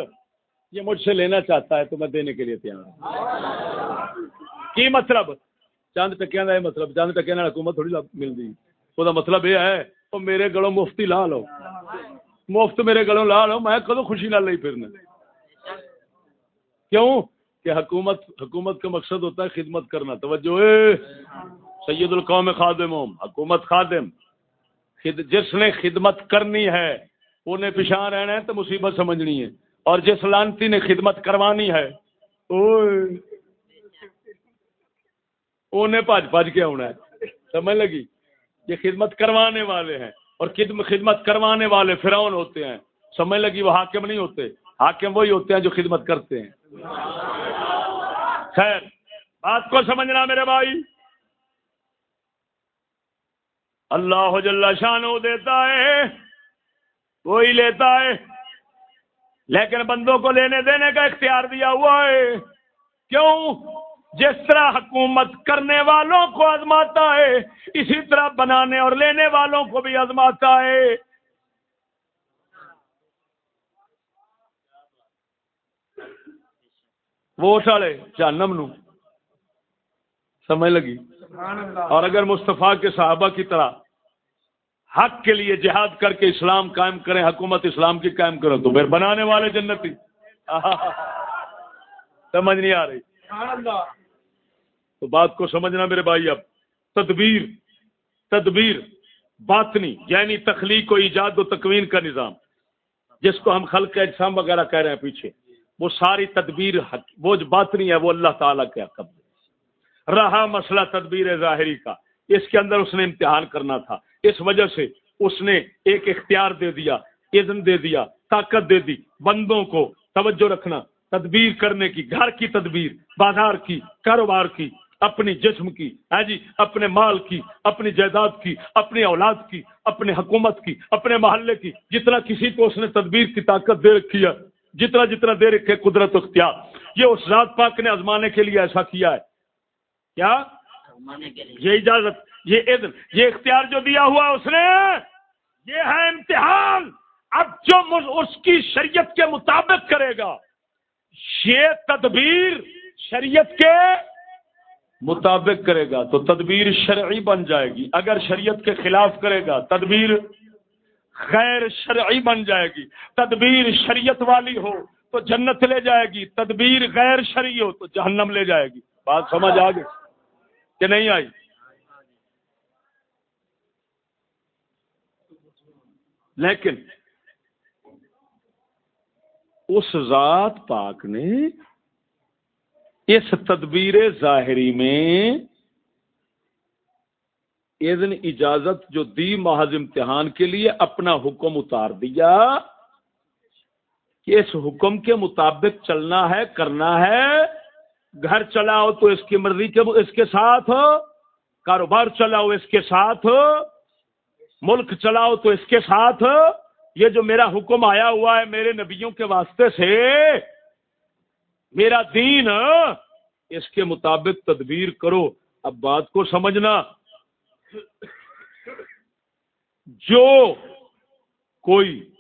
یہ مجھ سے لینا چاہتا ہے تو میں دینے کے لیے تیار ہوں۔ کی مطلب؟ چاند ٹکیا کا مطلب۔ چاند ٹکیا حکومت تھوڑی ملتی وہ مطلب یہ ہے، وہ میرے گلوں مفتی لا لو۔ مفت میرے گلوں لا لو، میں کدو خوشی نہ لئی پھرنا۔ کیوں؟ کہ حکومت حکومت کا مقصد ہوتا ہے خدمت کرنا۔ توجہ۔ اے سید القوم خادم، حکومت خادم۔ جس نے خدمت کرنی ہے انہیں پچھا رہنا ہے تو مصیبت سمجھنی ہے۔ اور جس لانتی نے خدمت کروانی ہے انہیں بج بج کے آنا ہے۔ سمجھ لگی؟ یہ خدمت کروانے والے ہیں اور خدمت کروانے والے فرعون ہوتے ہیں۔ سمجھ لگی وہ حاکم نہیں ہوتے؟ حاکم وہی ہوتے ہیں جو خدمت کرتے ہیں۔ خیر، بات کو سمجھنا میرے بھائی۔ اللہ جل شان دیتا ہے، وہی لیتا ہے۔ لیکن بندوں کو لینے دینے کا اختیار دیا ہوا ہے۔ کیوں؟ جس طرح حکومت کرنے والوں کو آزماتا ہے اسی طرح بنانے اور لینے والوں کو بھی آزماتا ہے۔ ووٹ والے جانم نو۔ سمجھ لگی؟ اور اگر مصطفیٰ کے صحابہ کی طرح حق کے لیے جہاد کر کے اسلام قائم کریں حکومت اسلام کی قائم کرو تو پھر بنانے والے جنتی۔ سمجھ نہیں آ رہی۔ تو بات کو سمجھنا میرے بھائی اب، تدبیر تدبیر، باطنی یعنی تخلیق و ایجاد و تکوین کا نظام، جس کو ہم خلق اجسام وغیرہ کہہ رہے ہیں پیچھے، وہ ساری تدبیر وہ جو باطنی ہے، وہ اللہ تعالیٰ کے قبض رہا مسئلہ تدبیر ظاہری کا، اس کے اندر اس نے امتحان کرنا تھا، اس وجہ سے اس نے ایک اختیار دے دیا، اذن دے دیا، طاقت دے دی، بندوں کو توجہ رکھنا، تدبیر کرنے کی، گھر کی تدبیر، بازار کی، کاروبار کی اپنی جسم کی ہے جی اپنے مال کی اپنی جائیداد کی اپنی اولاد کی اپنے حکومت کی اپنے محلے کی جتنا کسی کو اس نے تدبیر کی طاقت دے رکھی ہے جتنا جتنا دے رکھے قدرت اختیار یہ اس ذات پاک نے آزمانے کے لیے ایسا کیا ہے۔ کیا؟ یہ اجازت یہ اذن یہ اختیار جو دیا ہوا اس نے یہ ہے امتحان۔ اب جو اس کی شریعت کے مطابق کرے گا یہ تدبیر شریعت کے مطابق کرے گا تو تدبیر شرعی بن جائے گی۔ اگر شریعت کے خلاف کرے گا، تدبیر غیر شرعی بن جائے گی۔ تدبیر شریعت والی ہو تو جنت لے جائے گی۔ تدبیر غیر شرعی ہو تو جہنم لے جائے گی۔ بات سمجھ آ گئی کہ نہیں آئی؟ لیکن اس ذات پاک نے اس تدبیر ظاہری میں اذن اجازت جو دی محض امتحان کے لیے اپنا حکم اتار دیا کہ اس حکم کے مطابق چلنا ہے، کرنا ہے، گھر چلاؤ تو اس کی مرضی کے اس کے ساتھ، کاروبار چلاؤ اس کے ساتھ، ملک چلاؤ تو اس کے ساتھ، یہ جو میرا حکم آیا ہوا ہے میرے نبیوں کے واسطے سے میرا دین ہاں؟ اس کے مطابق تدبیر کرو۔ اب بات کو سمجھنا۔ جو کوئی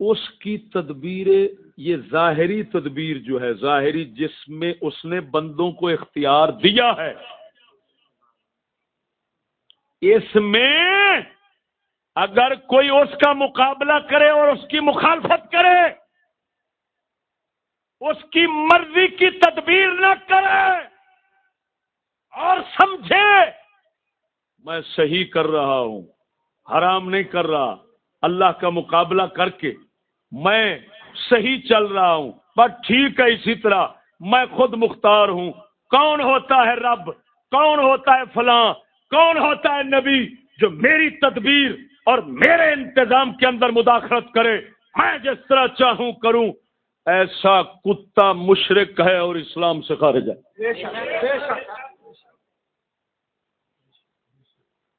اس کی تدبیر، یہ ظاہری تدبیر جو ہے، ظاہری جس میں اس نے بندوں کو اختیار دیا ہے، اس میں اگر کوئی اس کا مقابلہ کرے اور اس کی مخالفت کرے اس کی مرضی کی تدبیر نہ کرے اور سمجھے میں صحیح کر رہا ہوں، حرام نہیں کر رہا، اللہ کا مقابلہ کر کے میں صحیح چل رہا ہوں۔ بس ٹھیک ہے اسی طرح، میں خود مختار ہوں۔ کون ہوتا ہے رب؟ کون ہوتا ہے فلاں؟ کون ہوتا ہے نبی جو میری تدبیر اور میرے انتظام کے اندر مداخلت کرے؟ میں جس طرح چاہوں کروں ایسا کتا مشرق ہے اور اسلام سے خارج ہے۔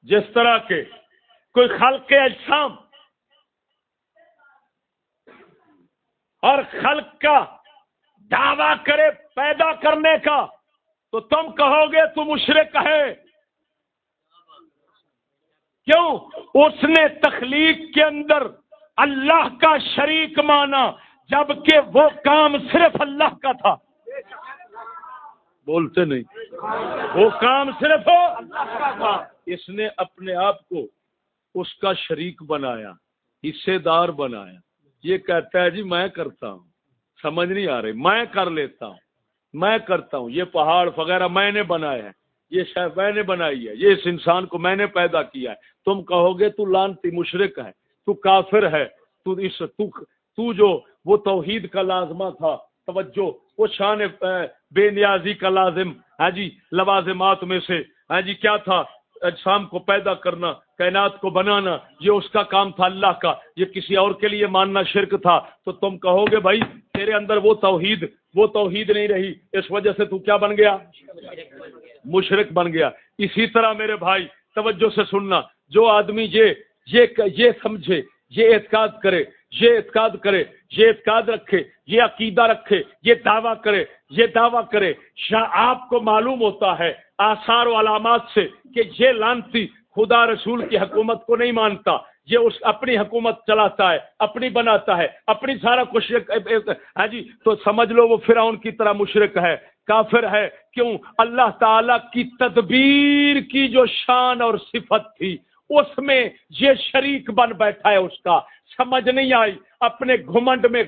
جس طرح کے کوئی خلق اجسام اور خلق کا دعوی کرے پیدا کرنے کا تو تم کہو گے تو مشرق ہے۔ کیوں؟ اس نے تخلیق کے اندر اللہ کا شریک مانا۔ جبکہ وہ کام صرف اللہ کا تھا۔ بولتے نہیں۔ وہ کام صرف اس نے اپنے آپ کو اس کا شریک بنایا حصے دار بنایا۔ یہ کہتا ہے جی میں کرتا ہوں۔ سمجھ نہیں آ رہی۔ میں کر لیتا ہوں۔ میں کرتا ہوں۔ یہ پہاڑ وغیرہ میں نے بنایا ہے۔ یہ شاید میں نے بنائی ہے۔ یہ اس انسان کو میں نے پیدا کیا ہے۔ تم کہو گے تو لانتی مشرق ہے تو کافر ہے۔ تو اس تو, تو جو وہ توحید کا لازمہ تھا۔ توجہ، وہ شان بے نیازی کا لازم۔ ہاں جی لوازمات میں سے۔ ہاں جی کیا تھا؟ اجسام کو پیدا کرنا، کائنات کو بنانا، یہ اس کا کام تھا اللہ کا۔ یہ کسی اور کے لیے ماننا شرک تھا۔ تو تم کہو گے، بھائی، تیرے اندر وہ توحید وہ توحید نہیں رہی۔ اس وجہ سے تو کیا بن گیا؟ مشرق بن گیا۔ اسی طرح میرے بھائی، توجہ سے سننا۔ جو آدمی یہ یہ سمجھے، یہ اعتقاد کرے یہ اعتقاد کرے، یہ اعتقاد رکھے، یہ عقیدہ رکھے، یہ دعویٰ کرے، یہ دعویٰ کرے۔ شاہ آپ کو معلوم ہوتا ہے آثار و علامات سے کہ یہ لانتی خدا رسول کی حکومت کو نہیں مانتا۔ یہ اس اپنی حکومت چلاتا ہے، اپنی بناتا ہے، اپنی سارا کچھ ہاں جی؟ تو سمجھ لو وہ فرعون کی طرح مشرق ہے، کافر ہے۔ کیوں؟ اللہ تعالی کی تدبیر کی جو شان اور صفت تھی۔ اس میں یہ شریک بن بیٹھا ہے اس کا۔ سمجھ نہیں آئی اپنے گھمنڈ میں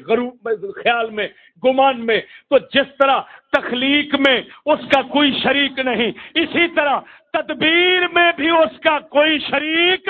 خیال میں، گمان میں۔ تو جس طرح تخلیق میں اس کا کوئی شریک نہیں، اسی طرح تدبیر میں بھی اس کا کوئی شریک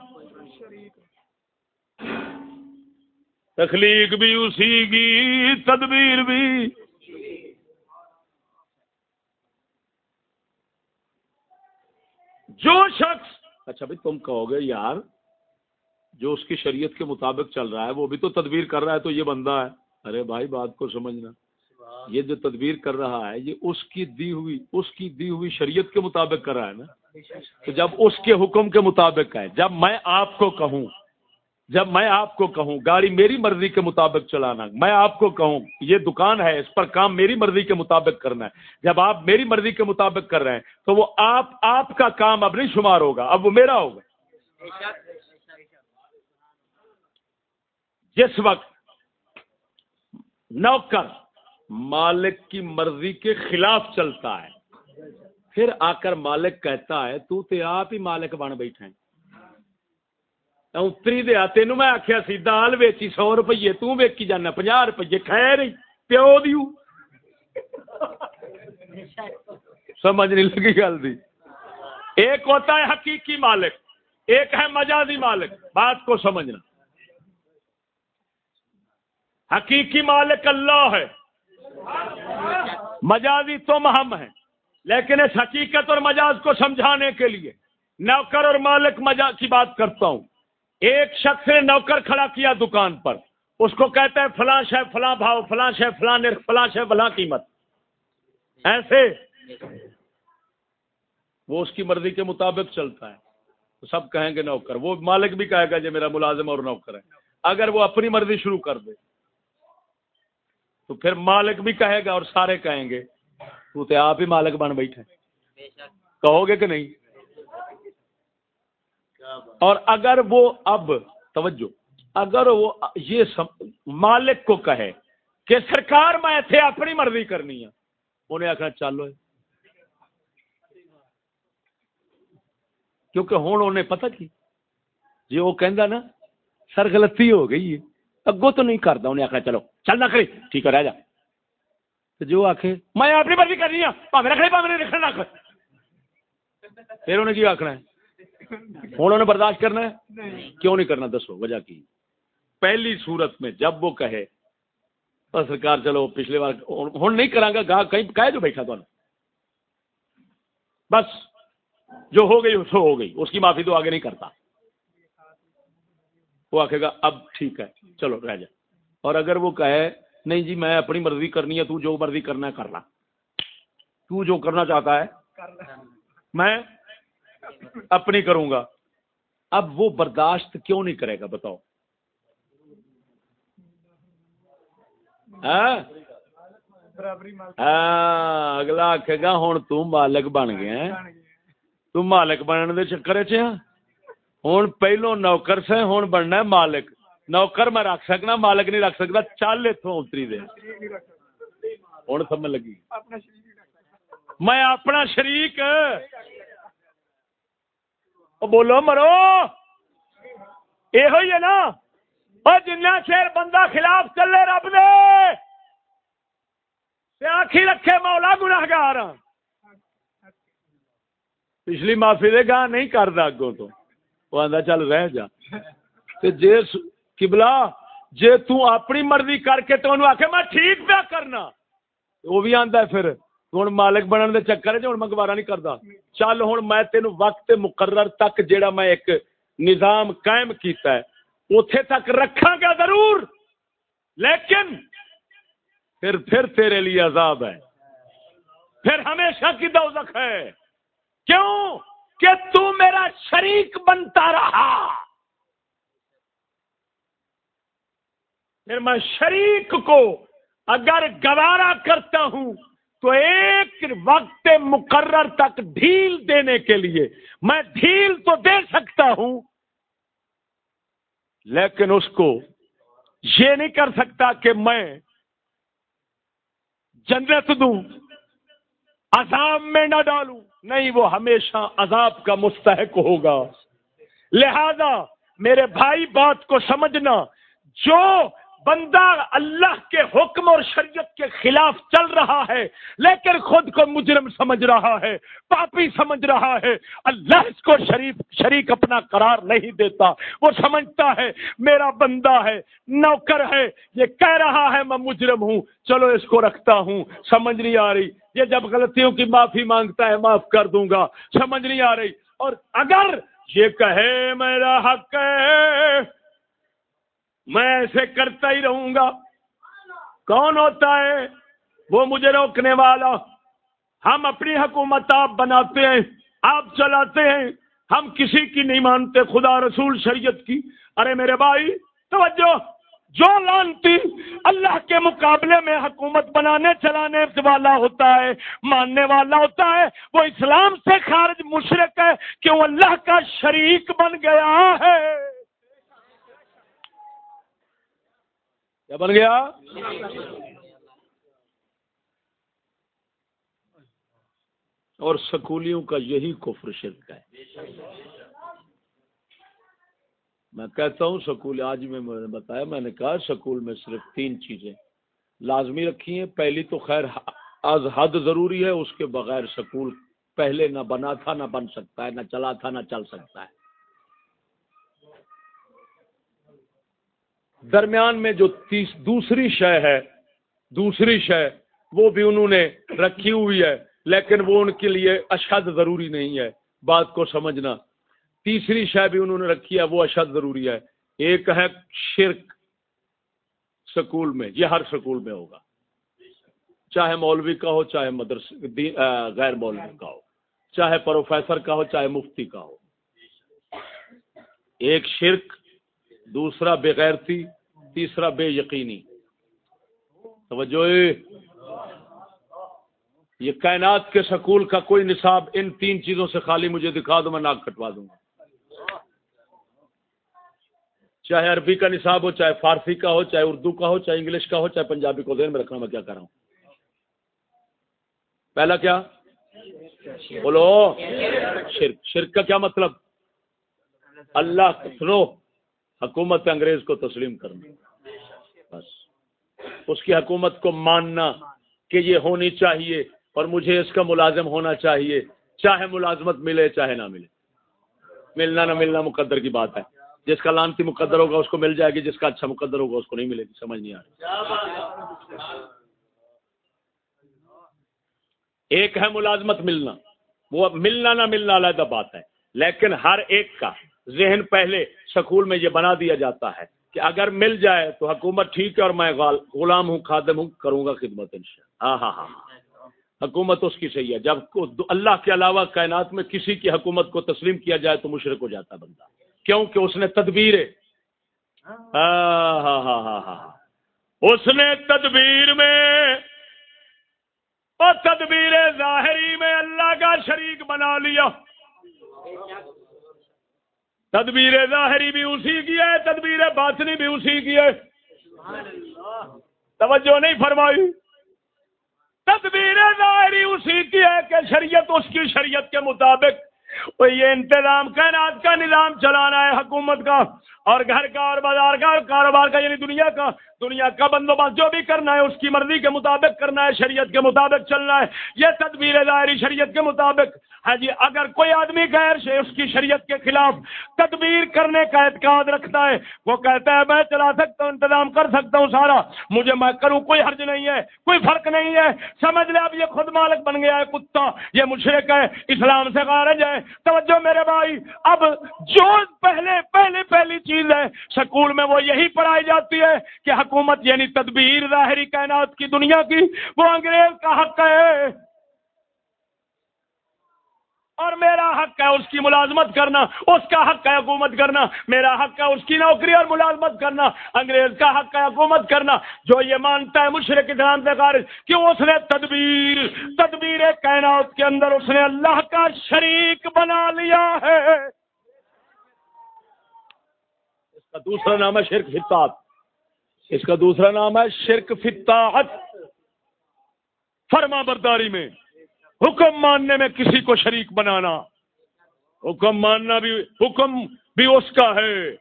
تخلیق بھی اسی کی تدبیر بھی۔ جو شخص اچھا بھائی تم کہو گے یار جو اس کی شریعت کے مطابق چل رہا ہے وہ بھی تو تدبیر کر رہا ہے تو یہ بندہ ہے۔ ارے بھائی بات کو سمجھنا۔ یہ جو تدبیر کر رہا ہے یہ اس کی دی ہوئی اس کی دی ہوئی شریعت کے مطابق کر رہا ہے نا۔ تو جب اس کے حکم کے مطابق ہے جب میں آپ کو کہوں جب میں آپ کو کہوں گاڑی میری مرضی کے مطابق چلانا، میں آپ کو کہوں یہ دکان ہے، اس پر کام میری مرضی کے مطابق کرنا ہے۔ جب آپ میری مرضی کے مطابق کر رہے ہیں، تو وہ آپ آپ کا کام اب نہیں شمار ہوگا، اب وہ میرا ہوگا۔ جس وقت نوکر مالک کی مرضی کے خلاف چلتا ہے، پھر آ کر مالک کہتا ہے، تو تے آپ ہی مالک بن بیٹھے ہیں۔ اتری دیا تین میں آخیا سی دال ویچی سو روپیے تیکی جانا پناہ روپیے خیر پیو دیو سمجھ نہیں لگی گل دی ایک ہوتا ہے حقیقی مالک ایک ہے مجازی مالک بات کو سمجھنا حقیقی مالک اللہ ہے مجازی تم ہم ہیں لیکن اس حقیقت اور مجاز کو سمجھانے کے لیے نوکر اور مالک مجاز کی بات کرتا ہوں ایک شخص نے نوکر کھڑا کیا دکان پر۔ اس کو کہتا ہے فلاں شہ فلاں بھاؤ فلاں شہ فلاں نرخ فلاں شہ فلاں قیمت۔ ایسے۔ وہ اس کی مرضی کے مطابق چلتا ہے۔ تو سب کہیں گے نوکر۔ وہ مالک بھی کہے گا جو میرا ملازم اور نوکر ہے۔ اگر وہ اپنی مرضی شروع کر دے تو پھر مالک بھی کہے گا اور سارے کہیں گے تو آپ ہی مالک بن بیٹھے۔ کہو گے کہ نہیں؟ اور اگر وہ اب، توجہ، اگر وہ یہ سم... مالک کو کہے کہ سرکار میں تھے اپنی مرضی کرنی ہے، انہیں آخر چلو کیونکہ ہوں انہیں پتہ کی جی وہ کہندا نا سر غلطی ہو گئی ہے، اگوں تو نہیں کرتا، انہیں آخر چلو، چل نہ کرے ٹھیک ہے، رہ جا۔ جو آخ میں اپنی مرضی کرنی ہوں پاوے رکھنے پاوے رکھنا پھر انہیں کی آخنا ہے؟ ہوں انہوں نے برداشت کرنا ہے؟ کیوں نہیں کرنا؟ دسو وجہ کی؟ پہلی صورت میں جب وہ کہے سرکار چلو پچھلے بار ہوں نہیں کرا گا گاہ کہیں کہے جو بیٹھا تو بس جو ہو گئی سو ہو گئی اس کی معافی تو آگے نہیں کرتا۔ وہ آخے گا اب ٹھیک ہے چلو رہ جا۔ اور اگر وہ کہے نہیں جی میں اپنی مرضی کرنی ہے تو جو مرضی کرنا ہے کرنا تو جو کرنا چاہتا ہے میں اپنی کروں گا۔ اب وہ برداشت کیوں نہیں کرے گا بتاؤ؟ ہاں؟, ہاں، اگلا آخ گا ہوں تالک بن گیا۔ تالک بننے کے چکر چ ہوں پہلو نوکر سے ہوں بننا مالک۔ نوکر میں رکھ سکنا، مالک نہیں رکھ سکتا، چل اتوں اتری دے۔ ہوں سمجھ لگی؟ میں اپنا شریک۔ بولو مرو یہ ہے نا جنا چیر بندہ خلاف چلے رب دے آخی رکھے مولا گناگار پچھلی معافی دے گاہ نہیں کرتا اگوں تو وہ آدھا چل رہ جا جے کبلا جے تو اپنی مرضی کر کے تو انہوں آخ میں ٹھیک پیا کرنا وہ بھی آتا پھر ہوں مالک بننے دے چکر ہے میں گوارا نہیں کرتا چل ہوں میں تین وقت مقرر تک جیڑا میں ایک نظام قائم کیتا ہے اتے تک رکھا گا ضرور۔ لیکن پھر پھر تیرے لیے عذاب ہے۔ پھر ہمیشہ کی دوزخ ہے۔ کیوں؟ کہ تو میرا شریک بنتا رہا۔ پھر میں شریک کو اگر گوارا کرتا ہوں تو ایک وقت مقرر تک ڈھیل دینے کے لیے میں ڈھیل تو دے سکتا ہوں، لیکن اس کو یہ نہیں کر سکتا کہ میں جنت دوں، عذاب میں نہ ڈالوں۔ نہیں، وہ ہمیشہ عذاب کا مستحق ہوگا۔ لہذا میرے بھائی، بات کو سمجھنا، جو بندہ اللہ کے حکم اور شریعت کے خلاف چل رہا ہے، لیکن خود کو مجرم سمجھ رہا ہے، پاپی سمجھ رہا ہے۔ اللہ اس کو شریف، شریک اپنا قرار نہیں دیتا۔ وہ سمجھتا ہے، میرا بندہ ہے، نوکر ہے، یہ کہہ رہا ہے، میں مجرم ہوں۔ چلو اس کو رکھتا ہوں۔ سمجھ نہیں آ رہی۔ یہ جب غلطیوں کی معافی مانگتا ہے، معاف کر دوں گا۔ سمجھ نہیں آ رہی۔ اور اگر یہ کہے، میرا حق ہے میں ایسے کرتا ہی رہوں گا۔ کون ہوتا ہے؟ وہ مجھے روکنے والا۔ ہم اپنی حکومت آپ بناتے ہیں، آپ چلاتے ہیں۔ ہم کسی کی نہیں مانتے، خدا رسول شریعت کی۔ ارے میرے بھائی، توجہ۔ جو لانتی اللہ کے مقابلے میں حکومت بنانے، چلانے والا ہوتا ہے، ماننے والا ہوتا ہے، وہ اسلام سے خارج مشرق ہے کہ وہ اللہ کا شریک بن گیا ہے۔ کیا بن گیا؟ اور سکولیوں کا یہی کفر شرک ہے۔ میں کہتا ہوں سکول، آج میں نے بتایا، میں نے کہا سکول میں صرف تین چیزیں لازمی رکھی ہیں۔ پہلی تو خیر از حد ضروری ہے، اس کے بغیر سکول پہلے نہ بنا تھا، نہ بن سکتا ہے، نہ چلا تھا، نہ چل سکتا ہے۔ درمیان میں جو تیس، دوسری شے ہے، دوسری شے، وہ بھی انہوں نے رکھی ہوئی ہے، لیکن وہ ان کے لیے اشد ضروری نہیں ہے، بات کو سمجھنا۔ تیسری شے بھی انہوں نے رکھی ہے، وہ اشد ضروری ہے۔ ایک ہے شرک سکول میں، یہ ہر سکول میں ہوگا۔ چاہے مولوی کا ہو، چاہے مدرس غیر مولوی کا ہو۔ چاہے پروفیسر کا ہو، چاہے مفتی کا ہو۔ ایک شرک دوسرا بغیرتی تیسرا بے یقینی۔ توجہ۔ یہ کائنات کے سکول کا کوئی نصاب ان تین چیزوں سے خالی مجھے دکھا دو، میں ناک کٹوا دوں گا۔ چاہے عربی کا نصاب ہو، چاہے فارسی کا ہو، چاہے اردو کا ہو، چاہے انگلش کا ہو، چاہے پنجابی کو دین میں رکھنا میں کیا کر رہا ہوں۔ پہلا کیا؟ بولو۔ شرک۔ شرک کا کیا مطلب؟ اللہ، سنو۔ حکومت انگریز کو تسلیم کرنا۔ بس۔ اس کی حکومت کو ماننا کہ یہ ہونی چاہیے اور مجھے اس کا ملازم ہونا چاہیے، چاہے ملازمت ملے، چاہے نہ ملے۔ ملنا نہ ملنا مقدر کی بات ہے۔ جس کا لانتی مقدر ہوگا اس کو مل جائے گی، جس کا اچھا مقدر ہوگا اس کو نہیں ملے گی، سمجھ نہیں آ رہی۔ ایک ہے ملازمت ملنا۔ وہ ملنا نہ ملنا علیحدہ بات ہے، لیکن ہر ایک کا۔ ذہن پہلے سکول میں یہ بنا دیا جاتا ہے کہ اگر مل جائے تو حکومت ٹھیک ہے اور میں غلام ہوں، خادم ہوں، کروں گا خدمت ان شاء ہاں،, ہاں ہاں ہاں۔ حکومت اس کی صحیح ہے۔ جب اللہ کے علاوہ کائنات میں کسی کی حکومت کو تسلیم کیا جائے تو مشرق ہو جاتا بندہ۔ کیونکہ اس نے تدبیر ہاں،, ہاں ہاں ہاں ہاں ہاں۔ اس نے تدبیر میں اور تدبیر ظاہری میں اللہ کا شریک بنا لیا۔ تدبیر ظاہری بھی اسی کی ہے، تدبیر باطنی بھی اسی کی ہے۔ توجہ نہیں فرمائی۔ تدبیر ظاہری اسی کی ہے کہ شریعت اس کی شریعت کے مطابق۔ یہ انتظام کائنات کا نظام چلانا ہے حکومت کا۔ اور گھر کا اور بازار کا اور کاروبار کا یعنی دنیا کا۔ دنیا کا بندوبست جو بھی کرنا ہے، اس کی مرضی کے مطابق کرنا ہے، شریعت کے مطابق چلنا ہے۔ یہ تدبیر ظاہری شریعت کے مطابق۔ ہاں جی اگر کوئی آدمی غیر سے اس کی شریعت کے خلاف تدبیر کرنے کا اعتقاد رکھتا ہے، وہ کہتا ہے، میں چلا سکتا ہوں، انتظام کر سکتا ہوں سارا۔ مجھے میں کروں، کوئی حرج نہیں ہے، کوئی فرق نہیں ہے۔ سمجھ لے، اب یہ خود مالک بن گیا ہے، کتا۔ یہ مشرق ہے، اسلام سے خارج ہے۔ توجہ میرے بھائی، اب جو پہلے پہلے پہلی چیز ہے، سکول میں وہ یہی پڑھائی جاتی ہے کہ حکومت یعنی تدبیر ظاہری کائنات کی دنیا کی، وہ انگریز کا حق ہے۔ اور میرا حق ہے اس کی ملازمت کرنا، اس کا حق ہے حکومت کرنا۔ میرا حق ہے اس کی نوکری اور ملازمت کرنا۔ انگریز کا حق ہے حکومت کرنا۔ جو یہ مانتا ہے مشرق اسلام سے خارج کہ اس نے تدبیر تدبیر کائنات کے اندر اس نے اللہ کا شریک بنا لیا ہے؟ کا دوسرا نام ہے شرک فطاط اس کا دوسرا نام ہے شرک فطاحت فرما برداری میں، حکم ماننے میں کسی کو شریک بنانا۔ حکم ماننا بھی، حکم بھی اس کا ہے۔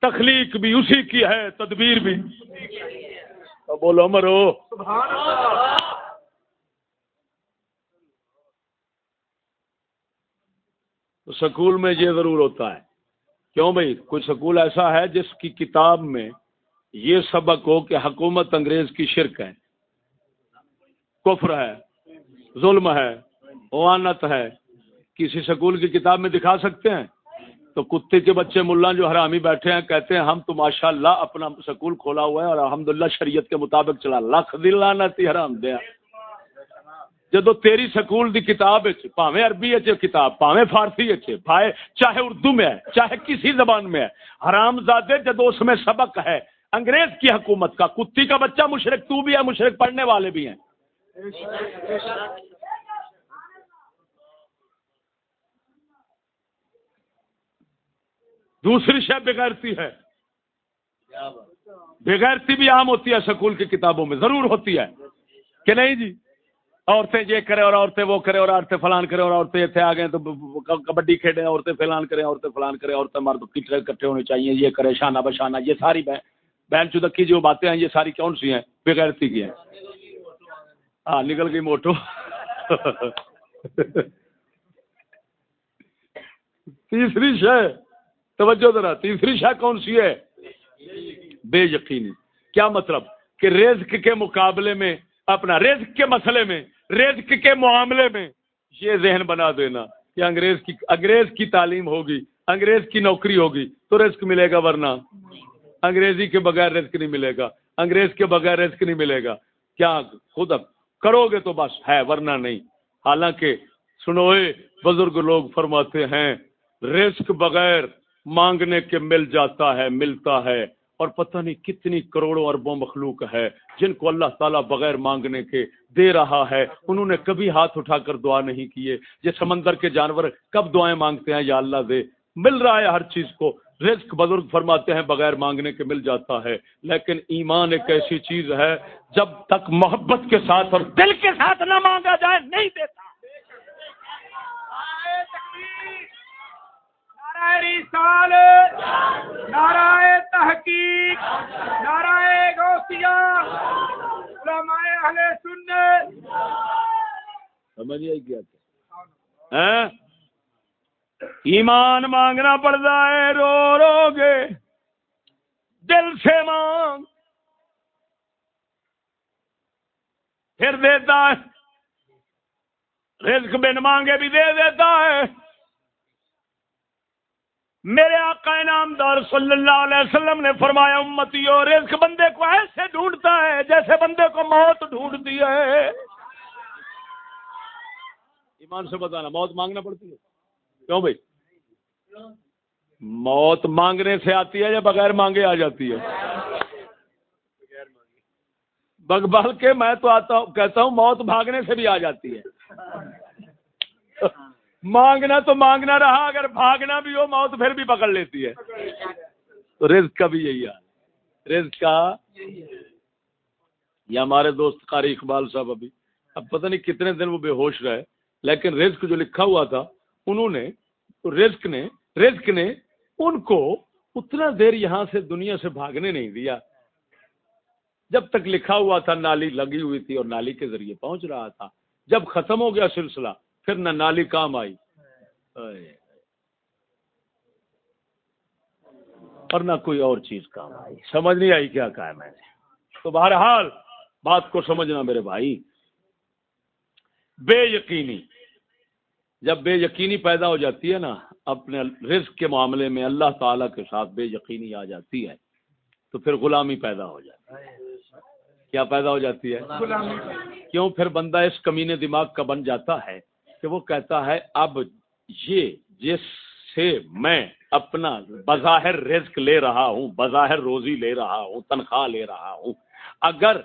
تخلیق بھی اسی کی ہے، تدبیر بھی۔ بولو مرو سکول میں یہ ضرور ہوتا ہے۔ کیوں بھائی؟ کوئی سکول ایسا ہے جس کی کتاب میں یہ سبق ہو کہ حکومت انگریز کی شرک ہے، کفر ہے، ظلم ہے اوانت ہے۔ کسی سکول کی کتاب میں دکھا سکتے ہیں؟ تو کتے کے بچے ملا جو حرامی بیٹھے ہیں، کہتے ہیں، ہم تو ماشاء اللہ اپنا سکول کھولا ہوا ہے اور الحمد شریعت کے مطابق چلا لکھ دل لانا تھی حرام، دیا۔ جدو تیری سکول دی کتاب پاوے عربی ہے کتاب پاوے فارسی ہے پائے چاہے اردو میں ہے، چاہے کسی زبان میں ہے حرام زادے جدو اس میں سبق ہے، انگریز کی حکومت کا، کتی کا بچہ مشرق تو بھی ہے مشرق پڑھنے والے بھی ہیں۔ دوسری شہ بغیرتی ہے۔ بغیرتی بھی عام ہوتی ہے سکول کی کتابوں میں، ضرور ہوتی ہے۔ کہ نہیں جی؟ عورتیں یہ کرے اور عورتیں وہ کرے اور عورتیں فلان کرے اور عورتیں اتنے آ گئے تو کبڈی کھیلے عورتیں فلان کرے عورتیں فلان کرے عورتیں مرد کٹھے ہونے چاہیے، یہ کرے شانہ بشانہ یہ ساری بہن چودکی جو باتیں ہیں، یہ ساری کون سی ہیں؟ بغیرتی کی ہیں۔ ہاں نکل گئی موٹو۔ تیسری شہ توجہ ذرا، تیسری شہ کون سی ہے؟ بے یقینی۔ کیا مطلب؟ کہ رزق کے مقابلے میں، اپنا رزق کے مسئلے میں رزق کے معاملے میں یہ ذہن بنا دینا کہ انگریز کی انگریز کی تعلیم ہوگی، انگریز کی نوکری ہوگی تو رزق ملے گا ورنہ۔ انگریزی کے بغیر رزق نہیں ملے گا، انگریز کے بغیر رزق نہیں ملے گا۔ کیا خود اب کرو گے تو بس ہے، ورنہ نہیں۔ حالانکہ سنوئے بزرگ لوگ فرماتے ہیں، رزق بغیر مانگنے کے مل جاتا ہے، ملتا ہے۔ اور پتہ نہیں کتنی کروڑوں اربوں مخلوق ہے جن کو اللہ تعالیٰ بغیر مانگنے کے دے رہا ہے۔ انہوں نے کبھی ہاتھ اٹھا کر دعا نہیں کیے۔ یہ سمندر کے جانور کب دعائیں مانگتے ہیں؟ یا اللہ دے۔ مل رہا ہے ہر چیز کو۔ رزق بزرگ فرماتے ہیں بغیر مانگنے کے مل جاتا ہے۔ لیکن ایمان ایک ایسی چیز ہے، جب تک محبت کے ساتھ اور دل کے ساتھ نہ مانگا جائے، نہیں دیتا۔ تحقیق سمجھ آئی کیا ایمان مانگنا پڑتا ہے رو رو گے دل سے مانگ۔ پھر دیتا ہے۔ رزق بن مانگے بھی دے دیتا ہے۔ میرے آقا انعامدار صلی اللہ علیہ وسلم نے فرمایا، امتی اور رزق بندے کو ایسے ڈھونڈتا ہے جیسے بندے کو موت ڈھونڈتی ہے۔ ایمان سے بتانا، موت مانگنا پڑتی ہے۔ کیوں بھائی؟ موت مانگنے سے آتی ہے یا بغیر مانگے آ جاتی ہے؟ بگ بل کے میں تو آتا ہوں، کہتا ہوں موت بھاگنے سے بھی آ جاتی ہے۔ مانگنا تو مانگنا رہا، اگر بھاگنا بھی ہو، موت پھر بھی پکڑ لیتی ہے۔ تو رزق کا بھی یہی حال رزق کا یہ ہمارے دوست قاری اقبال صاحب ابھی، اب پتہ نہیں کتنے دن وہ بے ہوش رہے، لیکن رزق جو لکھا ہوا تھا، انہوں نے رزق نے رزق نے ان کو اتنا دیر یہاں سے دنیا سے بھاگنے نہیں دیا۔ جب تک لکھا ہوا تھا، نالی لگی ہوئی تھی اور نالی کے ذریعے پہنچ رہا تھا، جب ختم ہو گیا سلسلہ پھر نہ نالی کام آئی۔ اور نہ کوئی اور چیز کام آئی۔ سمجھ نہیں آئی کیا کہا میں نے۔ تو بہرحال بات کو سمجھنا میرے بھائی بے یقینی جب بے یقینی پیدا ہو جاتی ہے نا اپنے رزق کے معاملے میں اللہ تعالی کے ساتھ بے یقینی آ جاتی ہے تو پھر غلامی پیدا ہو جاتی ہے۔ کیا پیدا ہو جاتی ہے؟ کیوں پھر بندہ اس کمینے دماغ کا بن جاتا ہے؟ کہ وہ کہتا ہے، اب یہ جس سے میں اپنا بظاہر رزق لے رہا ہوں، بظاہر روزی لے رہا ہوں، تنخواہ لے رہا ہوں، اگر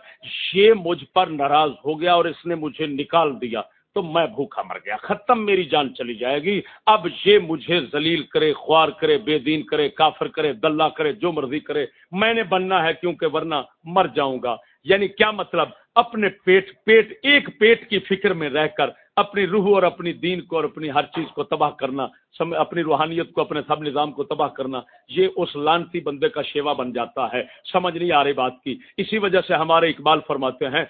یہ مجھ پر ناراض ہو گیا اور اس نے مجھے نکال دیا تو میں بھوکا مر گیا، ختم میری جان چلی جائے گی۔ اب یہ مجھے ذلیل کرے، خوار کرے، بے دین کرے، کافر کرے، دلہ کرے، جو مرضی کرے، میں نے بننا ہے کیونکہ ورنہ مر جاؤں گا۔ یعنی کیا مطلب؟ اپنے پیٹ پیٹ، ایک پیٹ کی فکر میں رہ کر اپنی روح اور اپنی دین کو اور اپنی ہر چیز کو تباہ کرنا اپنی روحانیت کو، اپنے سب نظام کو تباہ کرنا، یہ اس لانتی بندے کا شیوا بن جاتا ہے۔ سمجھ نہیں آ رہی بات کی۔ اسی وجہ سے ہمارے اقبال فرماتے ہیں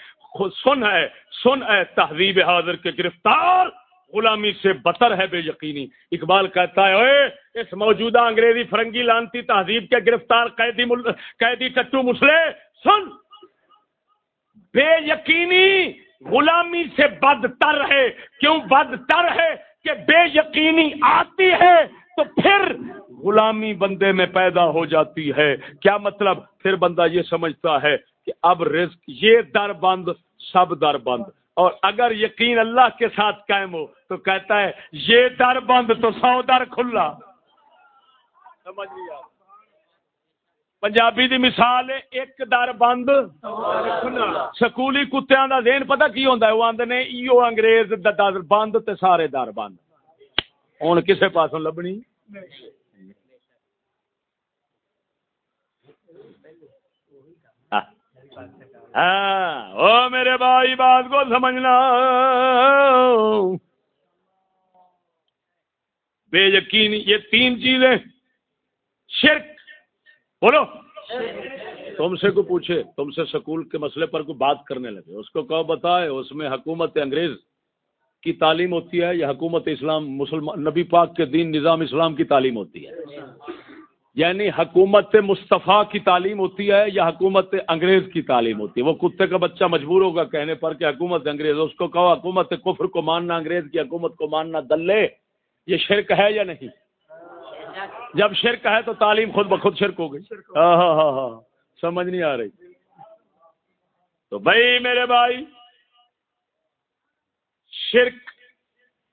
سن ہے سن ہے تہذیب حاضر کے گرفتار، غلامی سے بطر ہے بے یقینی۔ اقبال کہتا ہے اوے اس موجودہ انگریزی فرنگی لانتی تہذیب کے گرفتار قیدی مل... قیدی ٹٹو مسلے سن۔ بے یقینی غلامی سے بدتر ہے۔ کیوں بدتر ہے کہ بے یقینی آتی ہے تو پھر غلامی بندے میں پیدا ہو جاتی ہے۔ کیا مطلب؟ پھر بندہ یہ سمجھتا ہے کہ اب رزق یہ در بند سب در بند اور اگر یقین اللہ کے ساتھ قائم ہو تو کہتا ہے، یہ در بند تو سو در کھلا۔ سمجھ لیا پنجابی دی مثال ہے، ایک در بند، سکولی کتیاں دا ذہن پتہ کی ہوندا ہے؟ وہ آندے نے، ایو انگریز دا در بند تے سارے در بند۔ ہن کسے پاسوں لبنی؟ ہاں۔, ہاں۔ او میرے بھائی، بات کو سمجھنا۔ بے یقین یہ تین چیزیں شرک بولو۔ تم سے کو پوچھے تم سے سکول کے مسئلے پر کوئی بات کرنے لگے۔ اس کو کہو بتائے اس میں حکومت انگریز کی تعلیم ہوتی ہے یا حکومت اسلام مسلمان نبی پاک کے دین نظام اسلام کی تعلیم ہوتی ہے؟ یعنی حکومت مصطفیٰ کی تعلیم ہوتی ہے یا حکومت انگریز کی تعلیم ہوتی ہے؟ وہ کتے کا بچہ مجبور ہوگا کہنے پر کہ حکومت انگریز اس کو کہو حکومت کفر کو ماننا انگریز کی حکومت کو ماننا دلے۔ یہ شرک ہے یا نہیں؟ جب شرک ہے تو تعلیم خود بخود شرک ہو گئی۔ ہاں ہاں ہاں ہاں سمجھ نہیں آ رہی۔ تو بھائی، میرے بھائی، شرک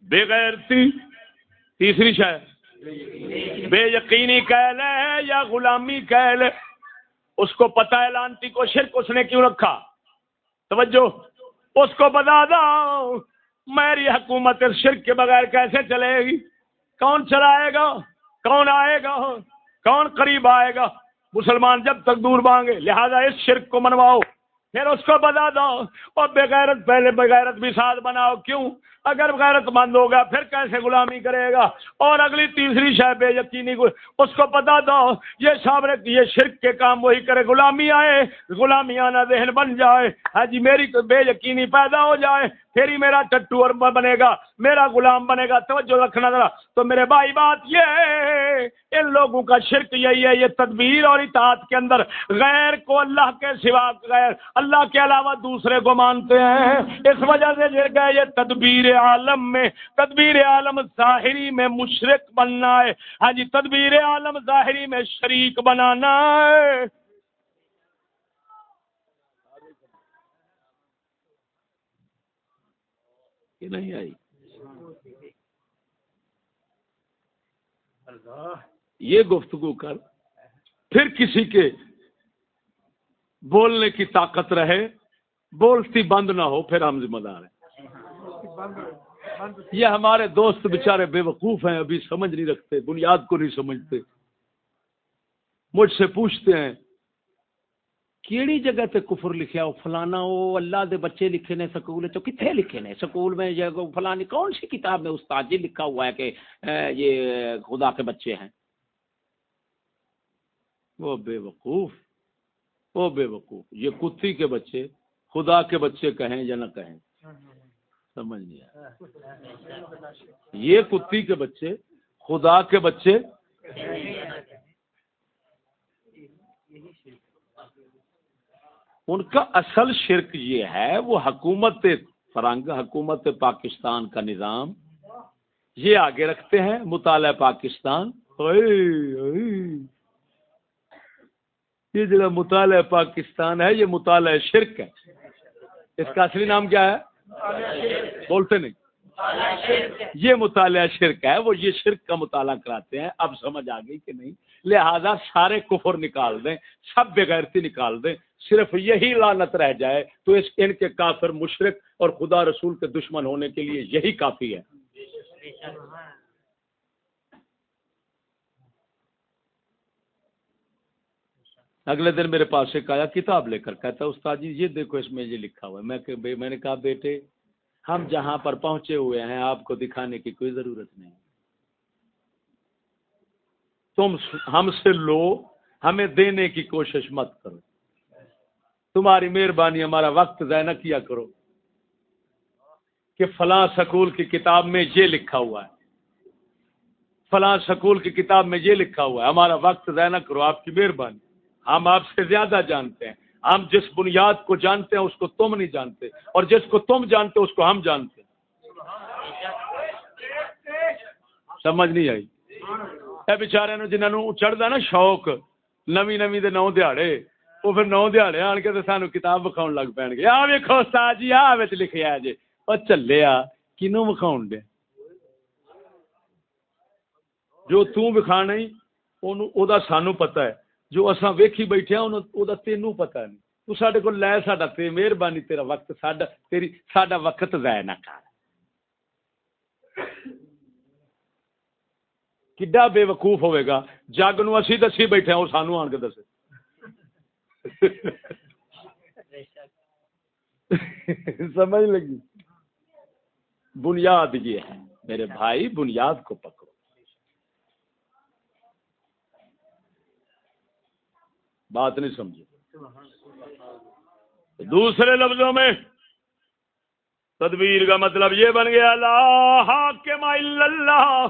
بغیر تیسری شاید بے یقینی کہہ لے یا غلامی کہہ لے۔ اس کو پتا ہے لانتی کو شرک اس نے کیوں رکھا۔ توجہ، اس کو بتا دو میری حکومت شرک کے بغیر کیسے چلے گی؟ کون چلائے گا؟ کون آئے گا؟ کون قریب آئے گا؟ مسلمان جب تک دور مانگے لہذا اس شرک کو منواؤ، پھر اس کو بتا دو اور بغیرت پہلے بغیرت بھی ساتھ بناؤ۔ کیوں؟ اگر غیرت مند ہوگا پھر کیسے غلامی کرے گا؟ اور اگلی تیسری شہ بے یقینی اس کو بتا دو یہ سامنے یہ شرک کے کام وہی کرے، غلامی آئے غلامی آنا ذہن بن جائے۔ ہاں جی میری تو بے یقینی پیدا ہو جائے۔ پھر ہی میرا ٹٹو اور بنے گا، میرا غلام بنے گا۔ توجہ رکھنا ذرا۔ تو میرے بھائی، بات یہ ان لوگوں کا شرک یہی ہے، یہ تدبیر اور اطاعت کے اندر غیر کو اللہ کے سوا غیر۔ اللہ کے علاوہ دوسرے کو مانتے ہیں۔ اس وجہ سے یہ تدبیر عالم میں۔ تدبیر عالم ظاہری میں مشرق بننا ہے۔ ہاں جی تدبیر عالم ظاہری میں شریک بنانا ہے۔ کہ نہیں آئی۔ یہ گفتگو کر پھر کسی کے بولنے کی طاقت رہے بولتی بند نہ ہو پھر ہم ذمہ دار ہیں۔ یہ ہمارے دوست بےچارے بے وقوف ہیں ابھی سمجھ نہیں رکھتے بنیاد کو نہیں سمجھتے۔ مجھ سے پوچھتے ہیں کیڑی جگہ تے کفر لکھیا ہو فلانا وہ اللہ دے بچے لکھے نے سکول چ کتنے لکھے نے؟ سکول میں فلانی کون سی کتاب میں استاد جی لکھا ہوا ہے کہ یہ خدا کے بچے ہیں؟ وہ بے وقوف، وہ بے وقوف۔ یہ کتی کے بچے، خدا کے بچے کہیں یا نہ کہیں؟ سمجھ نہیں یہ کتی کے بچے، خدا کے بچے ان کا اصل شرک یہ ہے، وہ حکومت فرنگ، حکومت پاکستان کا نظام، یہ آگے رکھتے ہیں، مطالعہ پاکستان۔ یہ جگہ مطالعہ پاکستان ہے، یہ مطالعہ شرک ہے۔ اس کا اصلی نام کیا ہے؟ بولتے نہیں۔ یہ مطالعہ شرک ہے، وہ یہ شرک کا مطالعہ کراتے ہیں۔ اب سمجھ آ گئی کہ نہیں، لہذا سارے کفر نکال دیں، سب بغیرتی نکال دیں۔ صرف یہی لانت رہ جائے تو اس ان کے کافر مشرق اور خدا رسول کے دشمن ہونے کے لیے یہی کافی ہے۔ اگلے دن میرے پاس ایک آیا، کتاب لے کر کہتا، استاد جی یہ دیکھو، اس میں یہ لکھا ہوا ہے۔ میں کہ میں نے کہا، بیٹے، ہم جہاں پر پہنچے ہوئے ہیں، آپ کو دکھانے کی کوئی ضرورت نہیں۔ تم ہم سے لو، ہمیں دینے کی کوشش مت کرو۔ تمہاری مہربانی ہمارا وقت ضائع نہ کیا کرو کہ فلاں سکول کی کتاب میں یہ لکھا ہوا ہے۔ فلاں سکول کی کتاب میں یہ لکھا ہوا ہے۔ ہمارا وقت ضائع نہ کرو، آپ کی مہربانی۔ ہم آپ سے زیادہ جانتے ہیں۔ ہم جس بنیاد کو جانتے ہیں، اس کو تم نہیں جانتے۔ اور جس کو تم جانتے اس کو ہم جانتے سمجھ نہیں آئی؟ اے بچارے جنہوں چڑھتا نا شوق نمی نمی دے نو دیہڑے وہ پھر نو دیہڑے آن کے سانو کتاب وکھاؤ لگ پے گے۔ آ ویکو سا جی آ لکھے جی اور چلے کنو وکھاؤ دے؟ جو توں وکھانا ہی سانو پتہ ہے۔ جو اصا ویکھی بیٹھے وہ تینوں پتا نہیں۔ تو سڈے کو لے سا مہربانی، تیرا وقت، ساڈا، تیری، ساڈا وقت ضائع نہ کر۔ کڈا بے وقوف ہوئے گا؟ جگ نو اسی دسی بیٹھے وہ سانو آن کے دسے۔ سمجھ لگی؟ بنیاد یہ ہے۔ میرے بھائی، بنیاد کو پکڑو۔ بات نہیں سمجھے۔ دوسرے لفظوں میں تدبیر کا مطلب یہ بن گیا اللہ اللہ۔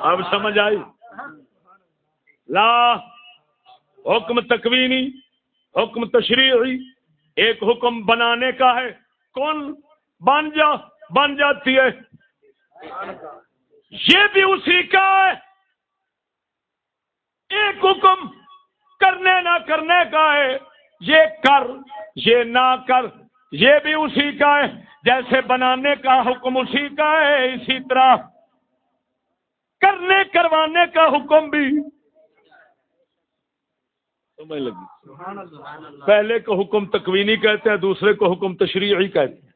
اب سمجھ آئی؟ لا حکم تکوینی، حکم تشریحی ایک حکم بنانے کا ہے۔ کون بن جا، بن جاتی ہے۔ یہ بھی اسی کا ہے۔ ایک حکم کرنے نہ کرنے کا ہے۔ یہ کر، یہ نہ کر، یہ بھی اسی کا ہے۔ جیسے بنانے کا حکم اسی کا ہے، اسی طرح۔ کرنے، کروانے کا حکم بھی۔ لگی۔ پہلے کو حکم تکوینی کہتے ہیں دوسرے کو حکم تشریحی کہتے ہیں۔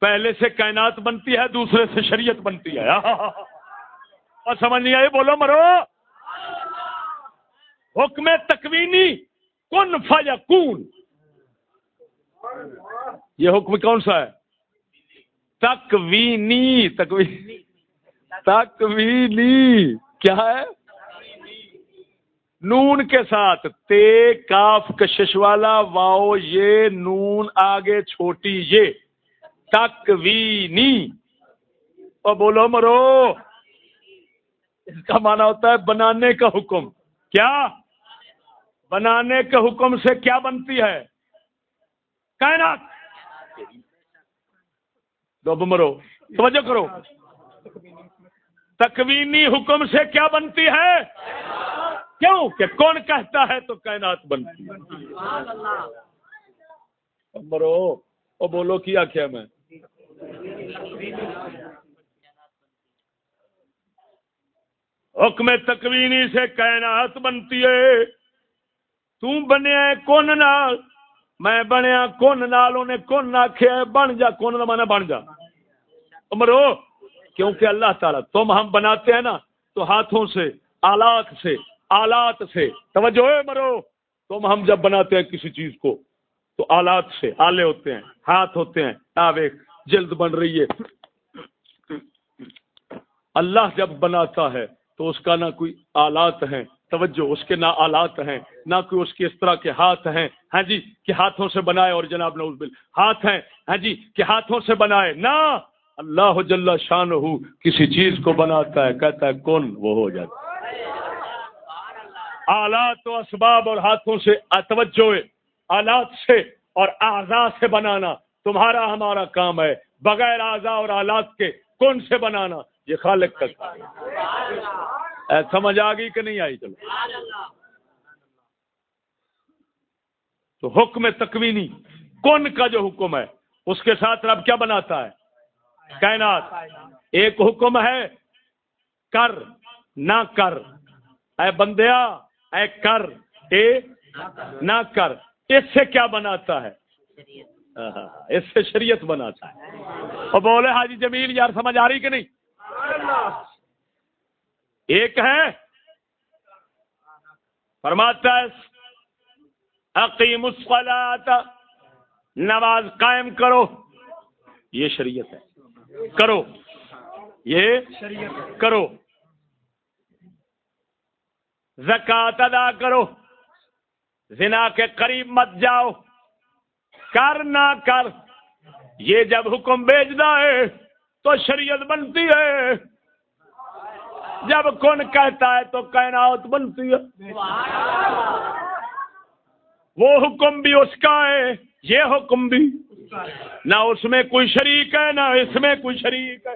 پہلے سے کائنات بنتی ہے دوسرے سے شریعت بنتی ہے۔ اور سمجھ نہیں آئی؟ بولو مرو۔ حکم تکوینی کن فیکون۔ یہ حکم کون سا ہے؟ تکوینی تکوینی۔ تکوینی کیا ہے؟ نون کے ساتھ، تے، کاف، کشش والا واؤ یہ، نون، آگے، چھوٹی، یہ تکوینی اور بولو مرو، اس کا معنی ہوتا ہے بنانے کا حکم۔ کیا؟ بنانے کے حکم سے کیا بنتی ہے؟ کائنات۔ دو بمرو توجہ کرو۔ تکوینی حکم سے کیا بنتی ہے؟ کیوں کہ کون کہتا ہے تو کائنات بنتی ہے؟ مرو او بولو کیا کیا میں؟ حکم تکوینی سے کائنات بنتی ہے۔ تنیا کون نال؟ میں بنیا کون نال؟ انہیں کون آخیا بن جا، کون مانا بن جا۔ مرو، کیونکہ اللہ تعالیٰ تم ہم بناتے ہیں نا، تو ہاتھوں سے آلات سے آلات سے۔ توجہ مرو، تم ہم جب بناتے ہیں کسی چیز کو، تو آلات سے آلے ہوتے ہیں، ہاتھ ہوتے ہیں۔ آوے جلد بن رہی ہے۔ اللہ جب بناتا ہے، تو اس کا نہ کوئی آلات ہیں۔ توجہ، اس کے نہ آلات ہیں، نہ کوئی اس کے اس طرح کے ہاتھ ہیں۔ ہاں جی کہ ہاتھوں سے بنائے اور جناب نوز بل ہاتھ ہیں ہاں جی کہ ہاتھوں سے بنائے۔ نہ، اللہ جل شان ہو کسی چیز کو بناتا ہے، کہتا ہے کون وہ ہو جاتا آلات و اسباب اور ہاتھوں سے توجہ آلات سے اور اعضاء سے بنانا تمہارا ہمارا کام ہے، بغیر اعضاء اور آلات کے کون سے بنانا؟ یہ خالق کا کام ہے۔ سمجھ آ گئی کہ نہیں آئی؟ چلو۔ تو حکم تکوینی، کون کا جو حکم ہے، اس کے ساتھ رب کیا بناتا ہے؟ کائنات۔ ایک حکم ہے، کر، نہ کر۔ اے بندیا اے کر اے نہ کر۔ اس سے کیا بناتا ہے؟ اس سے شریعت بناتا ہے۔ اور بولے حاجی جمیل، یار سمجھ آ رہی کہ نہیں؟ ایک ہے، فرماتا ہے عقیم نماز قائم کرو۔ یہ شریعت ہے۔ کرو۔ یہ شریعت کرو۔ زکات ادا کرو۔ زنا کے قریب مت جاؤ۔ کر نہ کر۔ یہ جب حکم بیچنا ہے تو شریعت بنتی ہے۔ جب کون کہتا ہے تو کائنات بنتی ہے۔ وہ حکم بھی اس کا ہے، یہ حکم بھی۔ نہ اس میں کوئی شریک ہے، نہ اس میں کوئی شریک ہے۔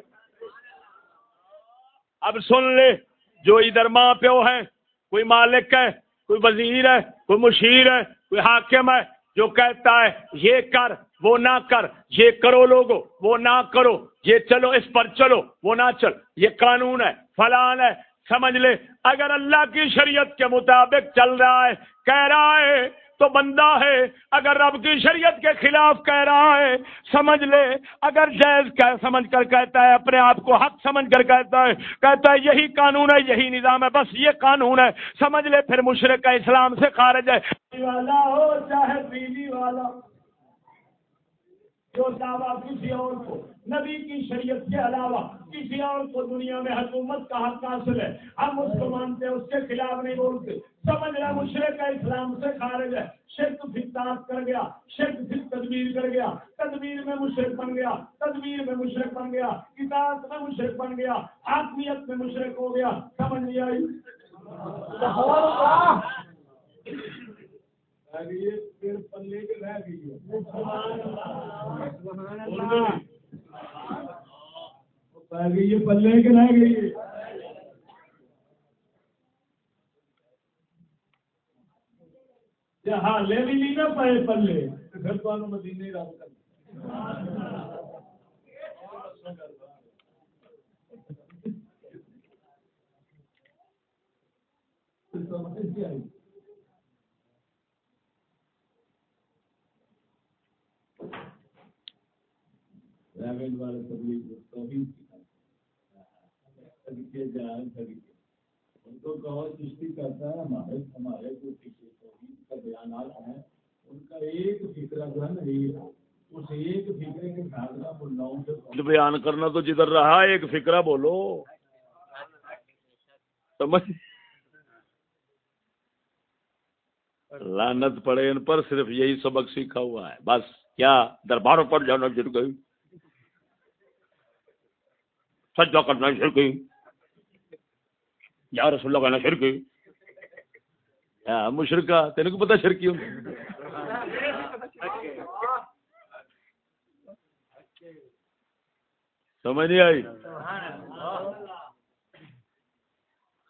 اب سن لے، جو ادھر ماں پیو ہے کوئی مالک ہے، کوئی وزیر ہے، کوئی مشیر ہے، کوئی حاکم ہے، جو کہتا ہے، یہ کر، وہ نہ کر، یہ کرو لوگو، وہ نہ کرو، یہ چلو، اس پر چلو، وہ نہ چل، یہ قانون ہے، فلان ہے، سمجھ لے۔ اگر اللہ کی شریعت کے مطابق چل رہا ہے، کہہ رہا ہے تو بندہ ہے، اگر رب کی شریعت کے خلاف کہہ رہا ہے، سمجھ لے۔ اگر جائز سمجھ کر کہتا ہے، اپنے آپ کو حق سمجھ کر کہتا ہے کہتا ہے یہی قانون ہے، یہی نظام ہے، بس یہ قانون ہے۔ سمجھ لے پھر مشرق کا اسلام سے خارج ہے۔ والا ہو، چاہے بیوی والا جو دعویٰ کسی اور کو نبی کی شریعت کے علاوہ کسی اور کو دنیا میں حکومت کا حق حاصل ہے، ہم اس کو مانتے ہیں، اس کے خلاف نہیں بولتے۔ سمجھ رہے مشرق کا اسلام سے خارج ہے۔ شرک فطاط کر گیا، شرک پھر تدبیر کر گیا۔ تدبیر میں مشرق بن گیا، تدبیر میں مشرق بن گیا، کتاب میں مشرق بن گیا آتمیت میں مشرق ہو گیا۔ سمجھ نہیں آئی؟ پلے کے رہ گئی پلے کے رہ گئی لے بھی نہیں نہ پائے پلے پھر تو مدینے رب کر سمجھ آئی۔ والے تبلیغ طریقے جان طریقے ان کو کہو سستی کرتا ہے ہمارے ہمارے جو کا بیانات ہیں ان کا ایک فکر جو ہے نا یہ اس ایک فکرے کے ساتھ ملاؤں سے بیان کرنا تو جدھر رہا ایک فکرہ بولو سمجھ لانت پڑے ان پر صرف یہی سبق سیکھا ہوا ہے بس کیا درباروں پر جانا گر گئی سجا کرنا شرکی یا رسول اللہ کہنا شرکی مشرقہ تین کو پتا شرکی ہوں۔ سمجھ نہیں آئی؟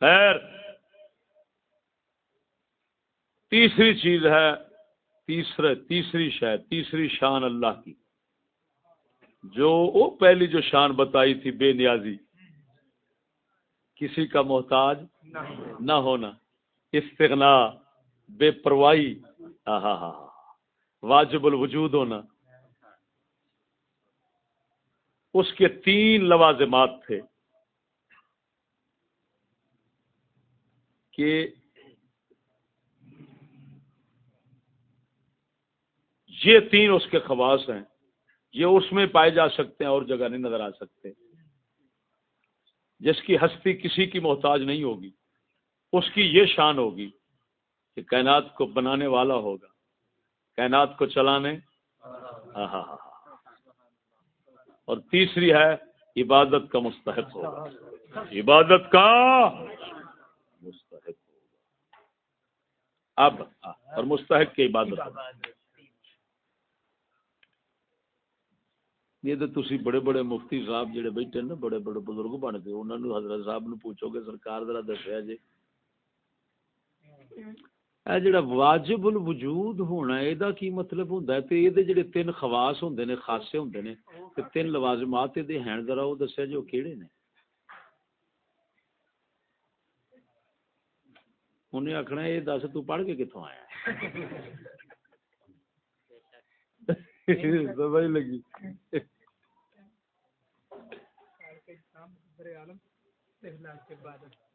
خیر۔ تیسری چیز ہے، تیسرے، تیسری شاید تیسری شان اللہ کی۔ جو وہ پہلی جو شان بتائی تھی بے نیازی، کسی کا محتاج نہ ہونا، استغنا، بے پرواہی ہاں ہاں ہاں واجب الوجود ہونا۔ اس کے تین لوازمات تھے کہ یہ تین اس کے خواص ہیں۔ یہ اس میں پائے جا سکتے ہیں اور جگہ نہیں نظر آ سکتے۔ جس کی ہستی کسی کی محتاج نہیں ہوگی، اس کی یہ شان ہوگی کہ کائنات کو بنانے والا ہوگا۔ کائنات کو چلانے۔ اور تیسری ہے، عبادت کا مستحق ہوگا۔ عبادت کا مستحق ہوگا۔ اب اور مستحق کی عبادت۔ یہ تو تسی بڑے بڑے مفتی صاحب جڑے بیٹھے نا بڑے بڑے بزرگ بن کے انہوں نے حضرت صاحب نو پوچھو گے سرکار ذرا دسیا جی اے جڑا واجب الوجود ہونا اے دا کی مطلب ہوندا ہے تے اے دے جڑے تین خواص ہوندے نے خاصے ہوندے نے تے تین لوازمات اے دے ہیں ذرا او دسیا جو کیڑے نے انہیں آخنا یہ دس تو پڑھ کے کتوں آیا سمجھ لگی۔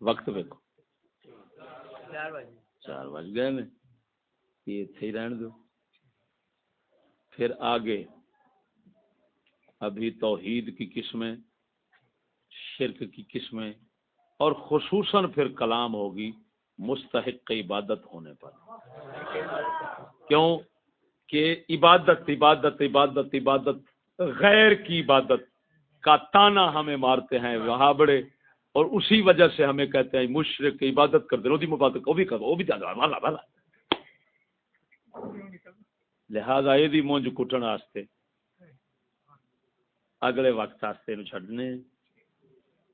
وقت ویکو چار بج گئے۔ میں یہ اتنے ہی رہن دو۔ پھر آگے۔ ابھی توحید کی قسمیں شرک کی قسمیں اور خصوصاً پھر کلام ہوگی مستحق عبادت ہونے پر۔ کیوں؟ کہ عبادت عبادت عبادت عبادت، غیر کی عبادت کا تانا ہمیں مارتے ہیں، وہاں بڑے، اور اسی وجہ سے ہمیں کہتے ہیں مشرق عبادت کر دے رو مبادت وہ بھی کر، وہ بھی والا والا لہذا یہ مونج کٹن واسطے اگلے وقت واسطے نو چھڈنے۔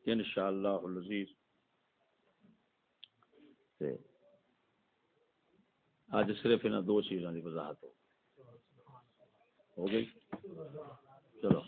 انشاءاللہ العزیز۔ اج صرف انہاں دو چیزاں دی وضاحت ہو۔ گئی چلو